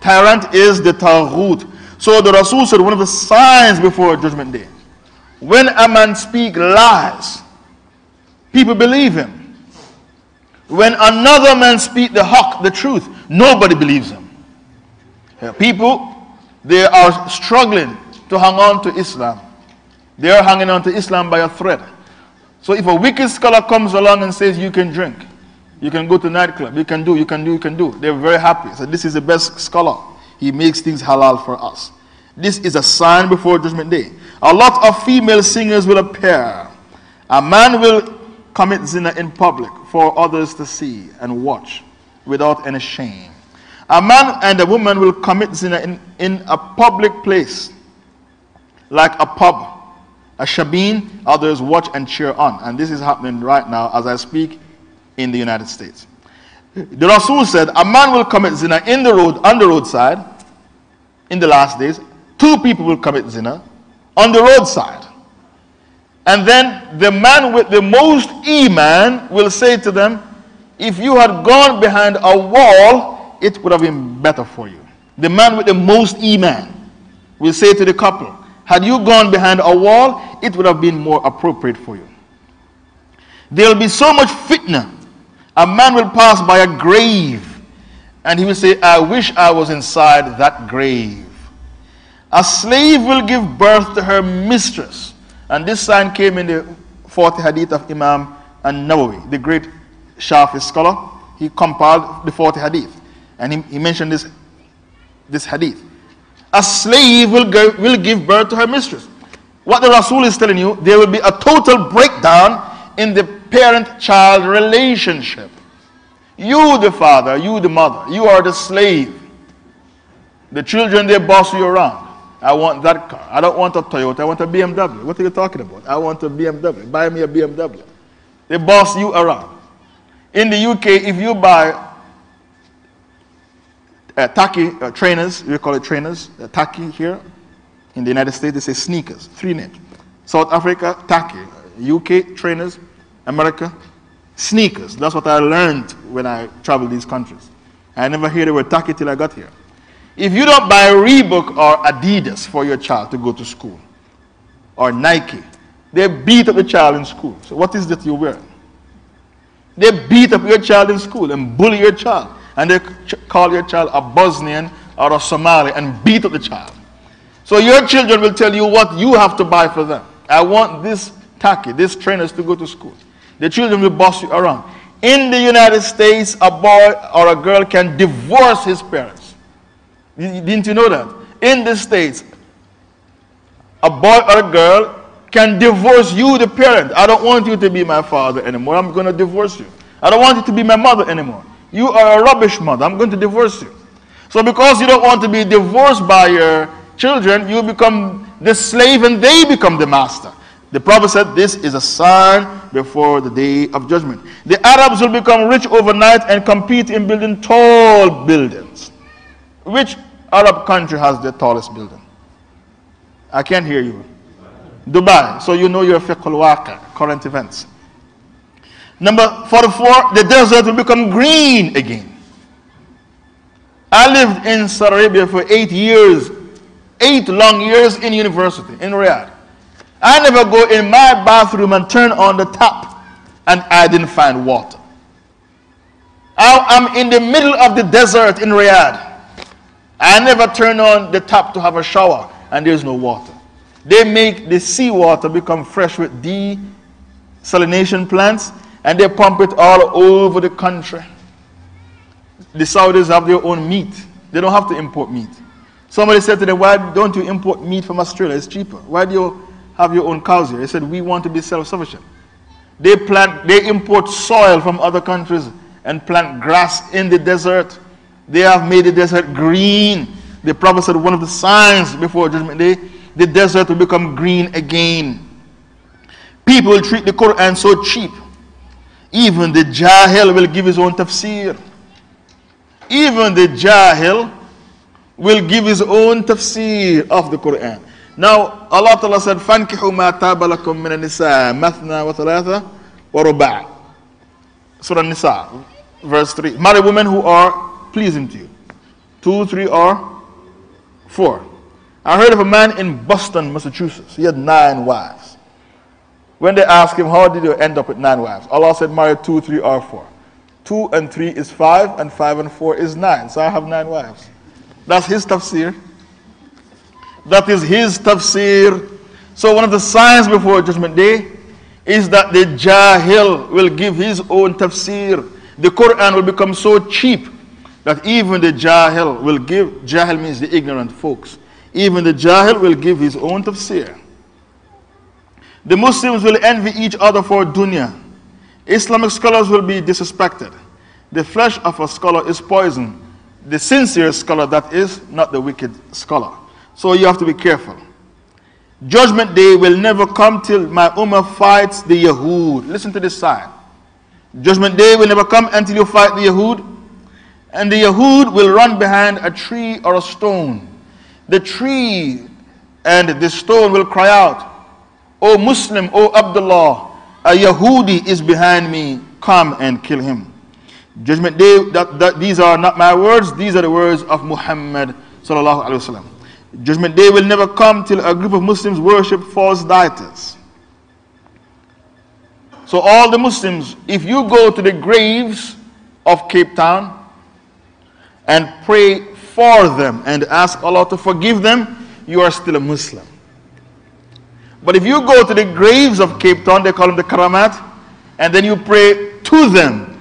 Tyrant is the Taghut. So the Rasul said one of the signs before Judgment Day. When a man speak lies, people believe him. When another man speak the haqq, the truth, nobody believes him. People, they are struggling to hang on to Islam. They are hanging on to Islam by a thread. So if a wicked scholar comes along and says you can drink, you can go to nightclub, you can do, you can do, you can do, they're very happy. So this is the best scholar. He makes things halal for us. This is a sign before Judgment Day. A lot of female singers will appear. A man will commit zina in public for others to see and watch without any shame. A man and a woman will commit zina in, in a public place, like a pub, a shebeen, others watch and cheer on. And this is happening right now as I speak in the United States. The Rasul said, A man will commit zina in the road, on the roadside, in the last days. Two people will commit zina on the roadside. And then the man with the most iman will say to them, If you had gone behind a wall, it would have been better for you. The man with the most iman will say to the couple, Had you gone behind a wall, it would have been more appropriate for you. There will be so much fitna a man will pass by a grave and he will say, I wish I was inside that grave. A slave will give birth to her mistress. And this sign came in the 40 hadith of Imam an-Nawawi, the great Shafi scholar. He compiled the 40 hadith. And he, he mentioned this, this hadith. A slave will, go, will give birth to her mistress. What the Rasul is telling you, there will be a total breakdown in the parent child relationship. You, the father, you, the mother, you are the slave. The children, they boss you around. I want that car. I don't want a Toyota. I want a BMW. What are you talking about? I want a BMW. Buy me a BMW. They boss you around. In the UK, if you buy uh, tacky uh, trainers, we call it trainers, uh, tacky here. In the United States, they say sneakers, three names. South Africa, tacky. UK, trainers. America, sneakers. That's what I learned when I traveled these countries. I never heard the word tacky till I got here. If you don't buy Reebok or Adidas for your child to go to school, or Nike, they beat up the child in school. So what is that you wear? They beat up your child in school and bully your child. And they call your child a Bosnian or a Somali and beat up the child. So your children will tell you what you have to buy for them. I want this tacky, this trainers to go to school. The children will boss you around. In the United States, a boy or a girl can divorce his parents. Didn't you know that? In the States, a boy or a girl can divorce you, the parent. I don't want you to be my father anymore. I'm going to divorce you. I don't want you to be my mother anymore. You are a rubbish mother. I'm going to divorce you. So, because you don't want to be divorced by your children, you become the slave and they become the master. The Prophet said this is a sign before the day of judgment. The Arabs will become rich overnight and compete in building tall buildings. Which Arab country has the tallest building? I can't hear you. Dubai. So you know your fiqh al current events. Number 44, the desert will become green again. I lived in Saudi Arabia for eight years, eight long years in university in Riyadh. I never go in my bathroom and turn on the tap and I didn't find water. I'm in the middle of the desert in Riyadh. I never turn on the tap to have a shower and there's no water. They make the seawater become fresh with desalination plants and they pump it all over the country. The Saudis have their own meat. They don't have to import meat. Somebody said to them, Why don't you import meat from Australia? It's cheaper. Why do you have your own cows here. They said, we want to be self-sufficient. They plant, they import soil from other countries and plant grass in the desert. They have made the desert green. The Prophet said one of the signs before Judgment Day, the desert will become green again. People treat the Quran so cheap. Even the Jahil will give his own tafsir. Even the Jahil will give his own tafsir of the Quran. Now, Allah Ta'ala said, فَانْكِحُوا مَا تَابَ لَكُم مِّنَ النِّسَاءِ مَثْنَا وَثَلَاثَ وَرُبَاعَ Surah Nisa, verse 3. Marry women who are pleasing to you. Two, three, or four. I heard of a man in Boston, Massachusetts. He had nine wives. When they asked him, How did you end up with nine wives? Allah said, Marry two, three, or four. Two and three is five, and five and four is nine. So I have nine wives. That's his tafsir. That is his tafsir. So, one of the signs before Judgment Day is that the Jahil will give his own tafsir. The Quran will become so cheap that even the Jahil will give, Jahil means the ignorant folks, even the Jahil will give his own tafsir. The Muslims will envy each other for dunya. Islamic scholars will be disrespected. The flesh of a scholar is poison. The sincere scholar, that is, not the wicked scholar. So you have to be careful. Judgment day will never come till my ummah fights the Yahud. Listen to this sign. Judgment day will never come until you fight the Yahud. And the Yahud will run behind a tree or a stone. The tree and the stone will cry out, O Muslim, O Abdullah, a Yahudi is behind me. Come and kill him. Judgment day, that, that, these are not my words, these are the words of Muhammad. Judgment day will never come till a group of Muslims worship false deities. So, all the Muslims, if you go to the graves of Cape Town and pray for them and ask Allah to forgive them, you are still a Muslim. But if you go to the graves of Cape Town, they call them the Karamat, and then you pray to them,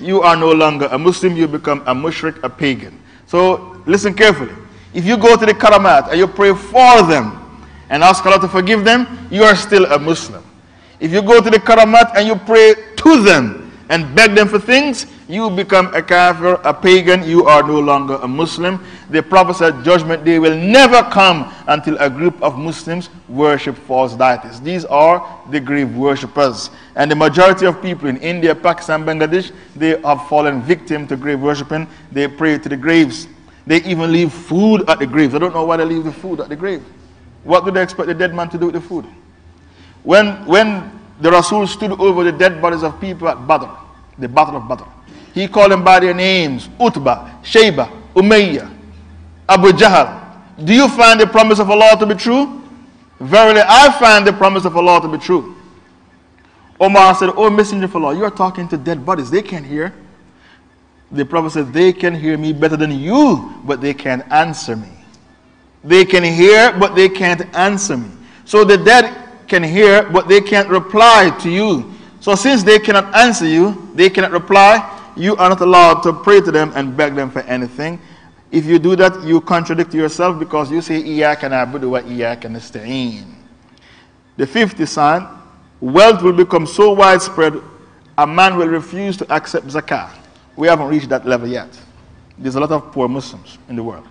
you are no longer a Muslim, you become a mushrik, a pagan. So listen carefully. If you go to the Karamat and you pray for them and ask Allah to forgive them, you are still a Muslim. If you go to the Karamat and you pray to them and beg them for things, you become a kafir, a pagan, you are no longer a Muslim. The Prophet said judgment day will never come until a group of Muslims worship false deities. These are the grave worshippers. And the majority of people in India, Pakistan, Bangladesh, they have fallen victim to grave worshipping. They pray to the graves. They even leave food at the graves. I don't know why they leave the food at the grave. What do they expect the dead man to do with the food? When, when the Rasul stood over the dead bodies of people at Badr, the Battle of Badr, he called them by their names Utbah, Shayba, Umayyah, Abu Jahl. Do you find the promise of Allah to be true? Verily, I find the promise of Allah to be true. Omar said, Oh, Messenger of Allah, you are talking to dead bodies. They can't hear. The Prophet said, They can hear me better than you, but they can't answer me. They can hear, but they can't answer me. So the dead can hear, but they can't reply to you. So since they cannot answer you, they cannot reply, you are not allowed to pray to them and beg them for anything. If you do that, you contradict yourself because you say, Iyaka na'budu wa iyaka nasta'een. The fifth sign, wealth will become so widespread, a man will refuse to accept zakah. We haven't reached that level yet. There's a lot of poor Muslims in the world.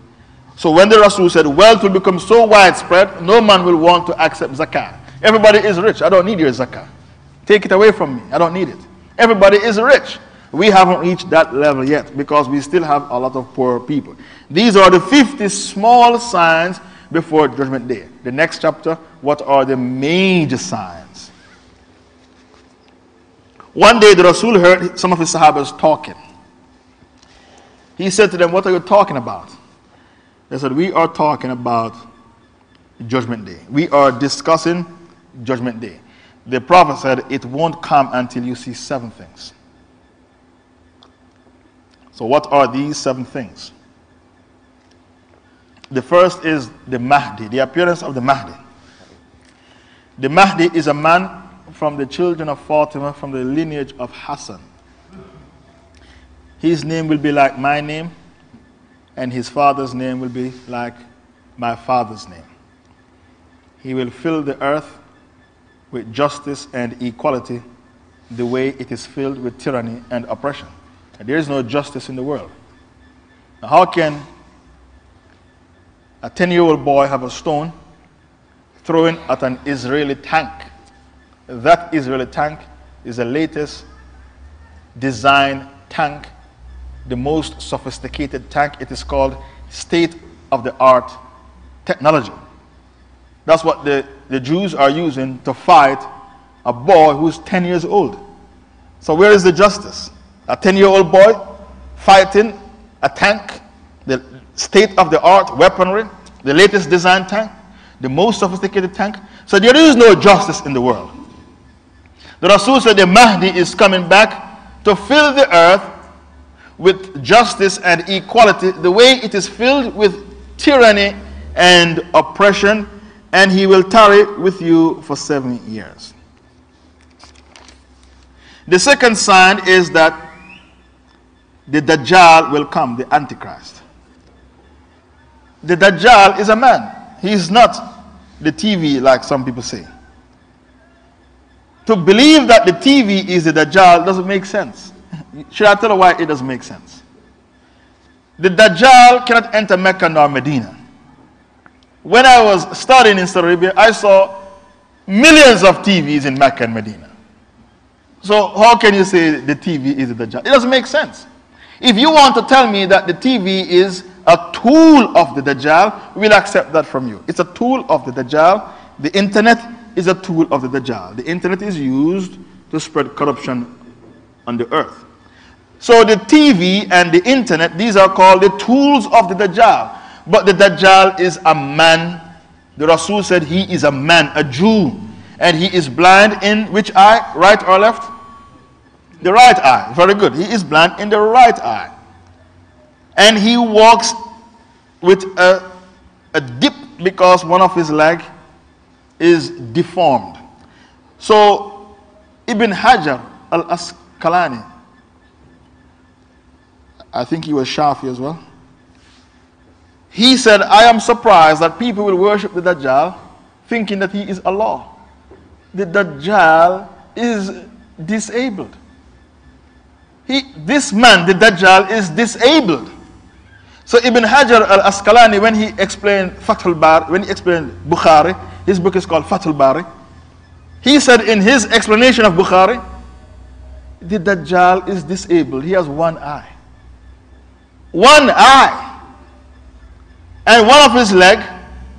So when the Rasul said wealth will become so widespread, no man will want to accept zakah. Everybody is rich. I don't need your zakah. Take it away from me. I don't need it. Everybody is rich. We haven't reached that level yet because we still have a lot of poor people. These are the 50 small signs before Judgment Day. The next chapter, what are the major signs? One day the Rasul heard some of his Sahabas talking. He said to them, What are you talking about? They said, We are talking about Judgment Day. We are discussing Judgment Day. The Prophet said, It won't come until you see seven things. So, what are these seven things? The first is the Mahdi, the appearance of the Mahdi. The Mahdi is a man from the children of Fatima, from the lineage of Hassan. His name will be like my name, and his father's name will be like my father's name. He will fill the earth with justice and equality the way it is filled with tyranny and oppression. And there is no justice in the world. Now, how can a 10 year old boy have a stone thrown at an Israeli tank? That Israeli tank is the latest design tank, the most sophisticated tank. It is called state of the art technology. That's what the, the Jews are using to fight a boy who's 10 years old. So, where is the justice? A 10 year old boy fighting a tank, the state of the art weaponry, the latest design tank, the most sophisticated tank. So there is no justice in the world. The Rasul said the Mahdi is coming back to fill the earth with justice and equality, the way it is filled with tyranny and oppression, and he will tarry with you for seven years. The second sign is that the Dajjal will come, the Antichrist. The Dajjal is a man, he is not the TV like some people say. To believe that the TV is the Dajjal doesn't make sense. Should I tell you why it doesn't make sense? The Dajjal cannot enter Mecca nor Medina. When I was studying in Saudi Arabia, I saw millions of TVs in Mecca and Medina. So, how can you say the TV is the Dajjal? It doesn't make sense. If you want to tell me that the TV is a tool of the Dajjal, we'll accept that from you. It's a tool of the Dajjal. The internet is a tool of the Dajjal. The internet is used to spread corruption on the earth. So the TV and the internet, these are called the tools of the Dajjal. But the Dajjal is a man. The Rasul said he is a man, a Jew. And he is blind in which eye? Right or left? The right eye. Very good. He is blind in the right eye. And he walks with a, a dip because one of his leg is deformed. So Ibn Hajar al Asqalani, I think he was Shafi as well. He said, I am surprised that people will worship the Dajjal thinking that he is Allah. The Dajjal is disabled. He, this man, the Dajjal, is disabled. So Ibn Hajar al Asqalani, when he explained Fath al Bar, when he explained Bukhari, his book is called Fath al Bari, he said in his explanation of Bukhari, the Dajjal is disabled. He has one eye. One eye. And one of his leg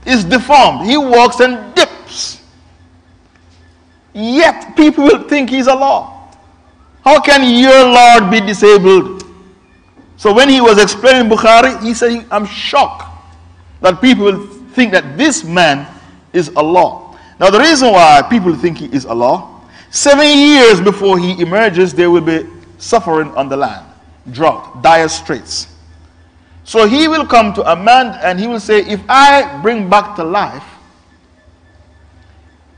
is deformed. He walks and dips. Yet people will think he's a Allah. How can your Lord be disabled? So when he was explaining Bukhari, he said, I'm shocked that people think that this man is Allah. Now the reason why people think he is Allah, seven years before he emerges, there will be suffering on the land, drought, dire straits. So he will come to a man and he will say, If I bring back to life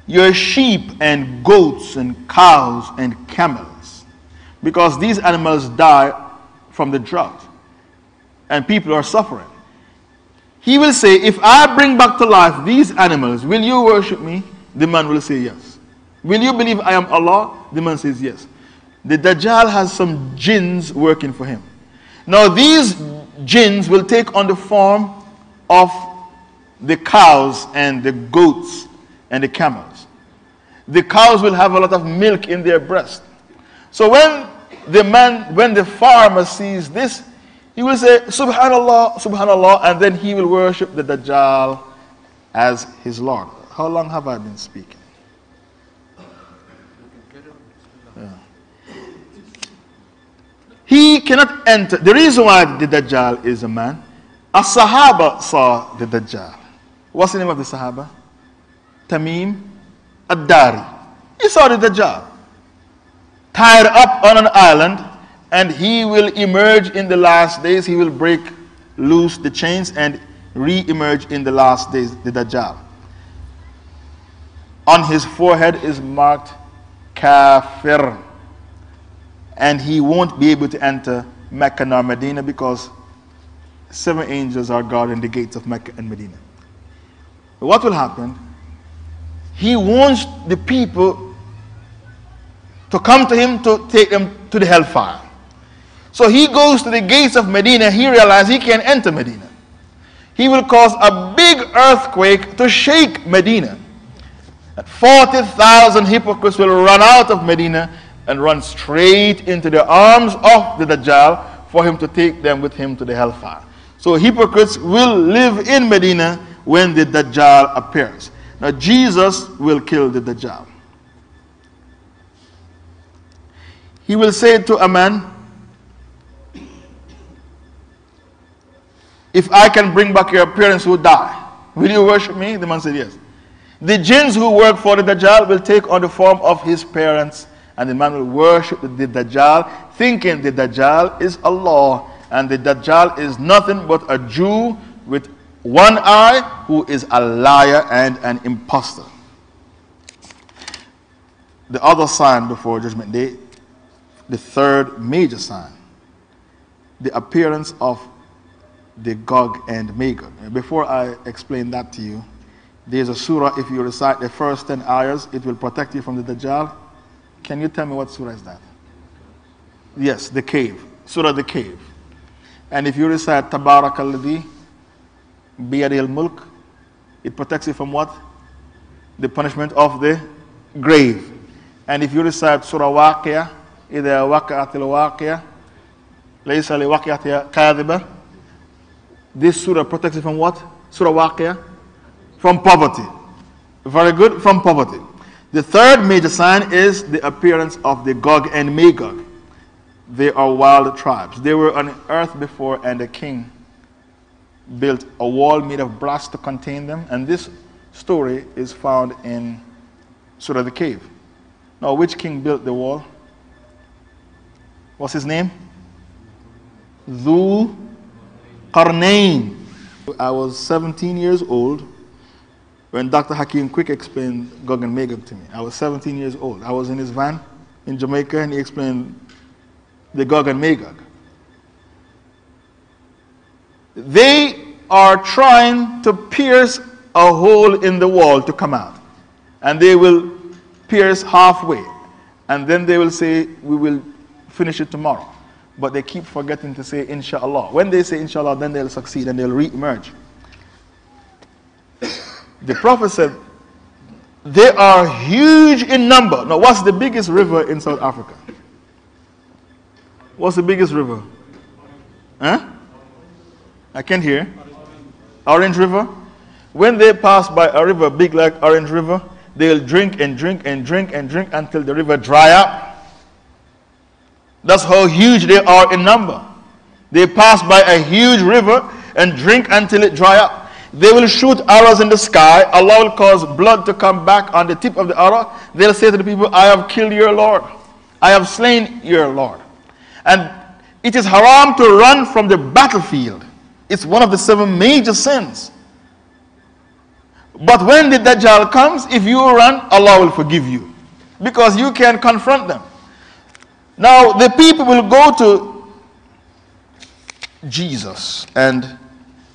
your sheep and goats and cows and camels, because these animals die from the drought and people are suffering. He will say, If I bring back to life these animals, will you worship me? The man will say, Yes. Will you believe I am Allah? The man says, Yes. The Dajjal has some jinns working for him. Now, these jinns will take on the form of the cows and the goats and the camels. The cows will have a lot of milk in their breast. So, when the man, when the farmer sees this, he will say, Subhanallah, Subhanallah, and then he will worship the Dajjal as his Lord. How long have I been speaking? Yeah. He cannot enter. The reason why the Dajjal is a man, a Sahaba saw the Dajjal. What's the name of the Sahaba? Tamim Ad-Dari. He saw the Dajjal tied up on an island, and he will emerge in the last days. He will break loose the chains and re emerge in the last days, the Dajjal. On his forehead is marked Kafir, and he won't be able to enter Mecca nor Medina because seven angels are guarding the gates of Mecca and Medina. What will happen? He wants the people to come to him to take them to the hellfire. So he goes to the gates of Medina. He realizes he can't enter Medina. He will cause a big earthquake to shake Medina. And 40,000 hypocrites will run out of Medina and run straight into the arms of the Dajjal for him to take them with him to the hellfire. So hypocrites will live in Medina when the Dajjal appears. Now Jesus will kill the Dajjal. He will say to a man, If I can bring back your parents who die, will you worship me? The man said, Yes. The jinns who work for the Dajjal will take on the form of his parents and the man will worship the Dajjal, thinking the Dajjal is Allah, and the Dajjal is nothing but a Jew with one eye who is a liar and an impostor. The other sign before Judgment Day, the third major sign, the appearance of the Gog and Magog. Before I explain that to you, there's a surah, if you recite the first 10 ayahs, it will protect you from the Dajjal. Can you tell me what surah is that? Yes, the cave. Surah the cave. And if you recite Tabarakalladhi, Biyadil Mulk, it protects you from what? The punishment of the grave. And if you recite Surah Waqiyah, إذا وقعت الواقعة ليس لوقعتها كاذبة This surah protects you from what? Surah Waqiyah? From poverty. Very good, from poverty. The third major sign is the appearance of the Gog and Magog. They are wild tribes. They were on earth before, and the king built a wall made of brass to contain them. And this story is found in Surah the Cave. Now, which king built the wall? What's his name? Dhul Qarnayn. I was 17 years old when Dr. Hakim Quick explained Gog and Magog to me. I was 17 years old. I was in his van in Jamaica and he explained the Gog and Magog. They are trying to pierce a hole in the wall to come out. And they will pierce halfway. And then they will say, We will finish it tomorrow. But they keep forgetting to say, Inshallah. When they say, Inshallah, then they'll succeed and they'll re emerge. The Prophet said, They are huge in number. Now, what's the biggest river in South Africa? What's the biggest river? Huh? I can't hear. Orange River. When they pass by a river big like Orange River, they'll drink and drink and drink and drink until the river dry up. That's how huge they are in number. They pass by a huge river and drink until it dry up. They will shoot arrows in the sky. Allah will cause blood to come back on the tip of the arrow. They'll say to the people, I have killed your Lord. I have slain your Lord. And it is haram to run from the battlefield. It's one of the seven major sins. But when the Dajjal comes, if you run, Allah will forgive you. Because you can confront them. Now, the people will go to Jesus and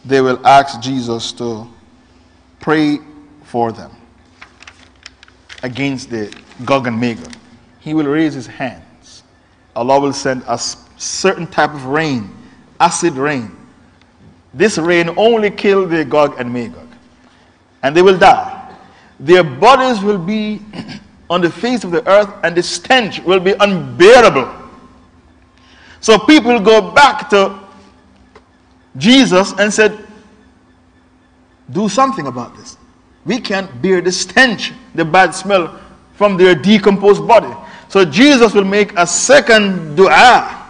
they will ask Jesus to pray for them against the Gog and Magog. He will raise his hands. Allah will send a certain type of rain, acid rain. This rain only kill the Gog and Magog. And they will die. Their bodies will be on the face of the earth, and the stench will be unbearable. So people go back to Jesus and said, Do something about this. We can't bear the stench, the bad smell from their decomposed body. So Jesus will make a second dua,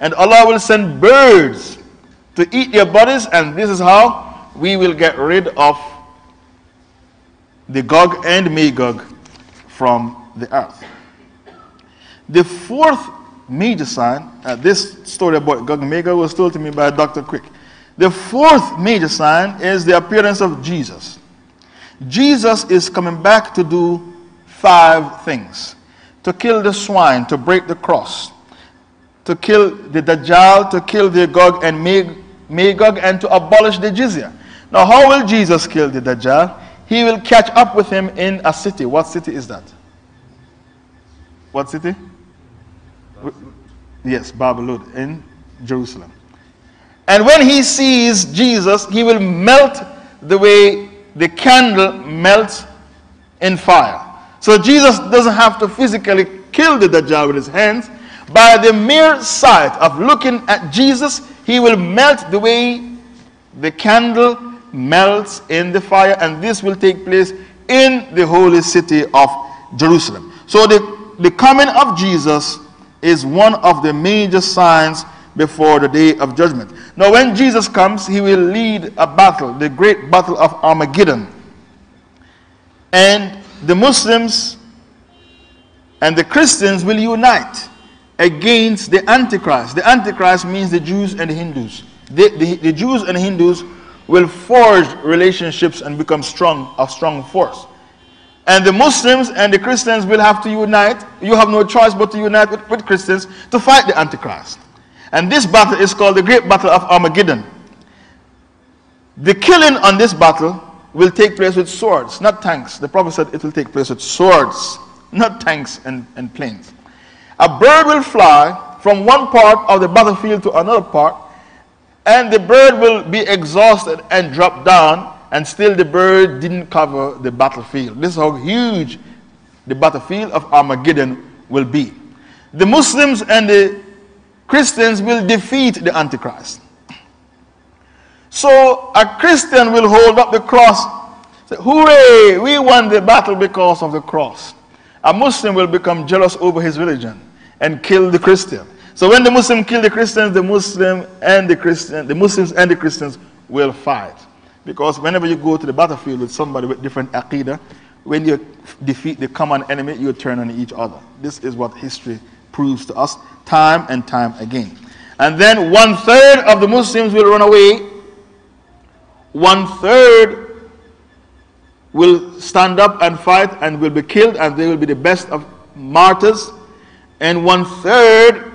and Allah will send birds to eat their bodies, and this is how we will get rid of the Gog and Magog from the earth. The fourth major sign, uh, this story about Gog and Magog was told to me by Dr. Quick. The fourth major sign is the appearance of Jesus. Jesus is coming back to do five things to kill the swine, to break the cross, to kill the Dajjal, to kill the Gog and Magog, and to abolish the jizya. Now, how will Jesus kill the Dajjal? He will catch up with him in a city. What city is that? What city? Yes, Bab Lud in Jerusalem. And when he sees Jesus, he will melt the way the candle melts in fire. So Jesus doesn't have to physically kill the Dajjal with his hands. By the mere sight of looking at Jesus, he will melt the way the candle melts in the fire, and this will take place in the holy city of Jerusalem. So the, the coming of Jesus is one of the major signs before the day of judgment. Now, when Jesus comes, he will lead a battle, the great battle of Armageddon. And the Muslims And the Christians will unite against the Antichrist. The Antichrist means the Jews and the Hindus. The, the, the Jews and Hindus will forge relationships and become strong, a strong force. And the Muslims and the Christians will have to unite. You have no choice but to unite with, with Christians to fight the Antichrist. And this battle is called the Great Battle of Armageddon. The killing on this battle will take place with swords, not tanks. The prophet said it will take place with swords, not tanks and, and planes. A bird will fly from one part of the battlefield to another part, and the bird will be exhausted and drop down and still the bird didn't cover the battlefield. This is how huge the battlefield of Armageddon will be. The Muslims and the Christians will defeat the Antichrist. So a Christian will hold up the cross. Say, Hooray! We won the battle because of the cross. A Muslim will become jealous over his religion and kill the Christian. So when the Muslim kill the Christians, the Muslim and the Christian, the Muslims and the Christians will fight. Because whenever you go to the battlefield with somebody with different aqidah, when you defeat the common enemy, you turn on each other. This is what history proves to us time and time again. And then one third of the Muslims will run away, one third will stand up and fight and will be killed, and they will be the best of martyrs, and one third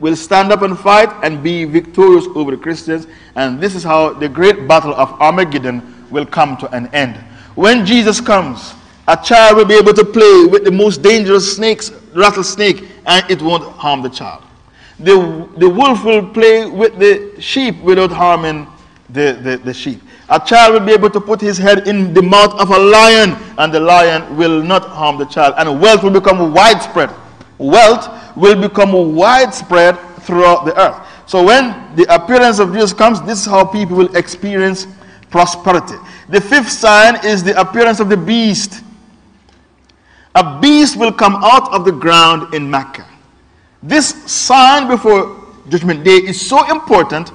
will stand up and fight and be victorious over the Christians. And this is how the great battle of Armageddon will come to an end. When Jesus comes, a child will be able to play with the most dangerous snakes, rattlesnake, and it won't harm the child. The, the wolf will play with the sheep without harming the, the, the sheep. A child will be able to put his head in the mouth of a lion, and the lion will not harm the child. And wealth will become widespread. Wealth will become widespread throughout the earth. So when the appearance of Jesus comes, this is how people will experience prosperity. The fifth sign is the appearance of the beast. A beast will come out of the ground in Mecca. This sign before Judgment Day is so important.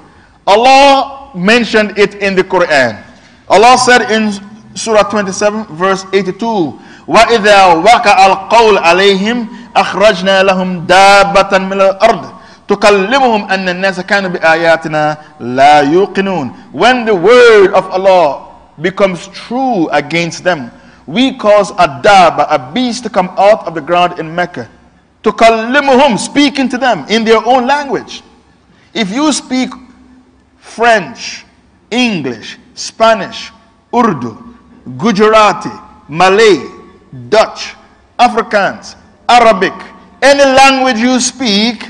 Allah mentioned it in the Quran. Allah said in Surah 27, verse 82, وَإِذَا وَقَعَ الْقَوْلُ عَلَيْهِمْ أخرجنا لهم دابة من الأرض تكلمهم أن الناس كانوا بآياتنا لا يوقنون when the word of Allah becomes true against them we cause a daba a beast to come out of the ground in Mecca تكلمهم speaking to them in their own language if you speak French English Spanish Urdu Gujarati Malay Dutch Afrikaans Arabic, any language you speak,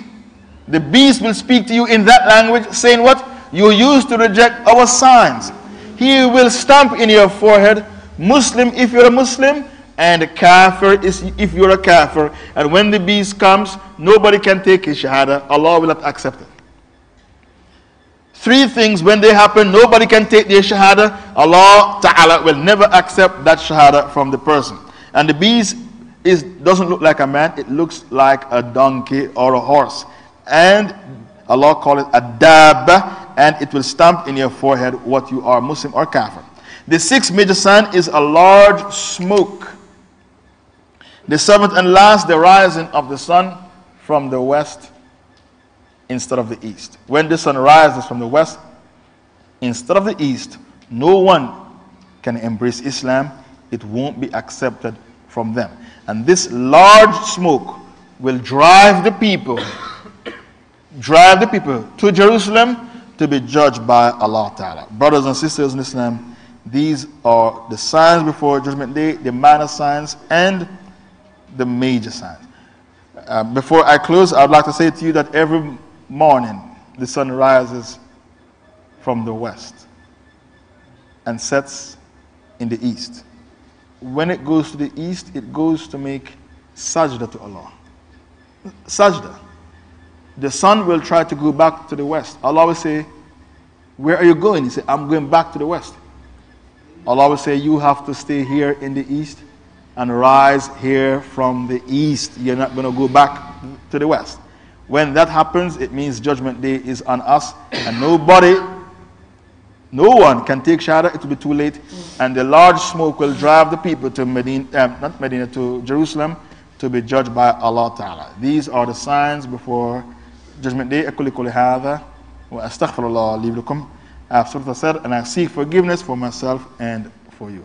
the beast will speak to you in that language, saying what? You used to reject our signs. He will stamp in your forehead, Muslim if you're a Muslim, and kafir is if you're a kafir. And when the beast comes, nobody can take his shahada. Allah will not accept it. Three things when they happen, nobody can take their shahada. Allah Ta'ala will never accept that shahada from the person. And the beast is, doesn't look like a man, it looks like a donkey or a horse. And Allah call it a dab, and it will stamp in your forehead what you are, Muslim or Kafir. The sixth major sign is a large smoke. The seventh and last, the rising of the sun from the west instead of the east. When the sun rises from the west instead of the east, no one can embrace Islam. It won't be accepted from them. And this large smoke will drive the people, drive the people to Jerusalem to be judged by Allah Ta'ala. Brothers and sisters in Islam, these are the signs before Judgment Day, the minor signs, and the major signs. Uh, before I close, I'd like to say to you that every morning the sun rises from the west and sets in the east when it goes to the east, it goes to make sajda to Allah. Sajda. The sun will try to go back to the west. Allah will say, Where are you going? He said, I'm going back to the west. Allah will say, You have to stay here in the east and rise here from the east. You're not going to go back to the west. When that happens, it means judgment day is on us, and nobody no one can take Shahada, it will be too late. And the large smoke will drive the people to Medina, um, not Medina, to Jerusalem to be judged by Allah Ta'ala. These are the signs before Judgment Day. أقول قولي هذا وأستغفر الله لي ولكم. I have said and I seek forgiveness for myself and for you.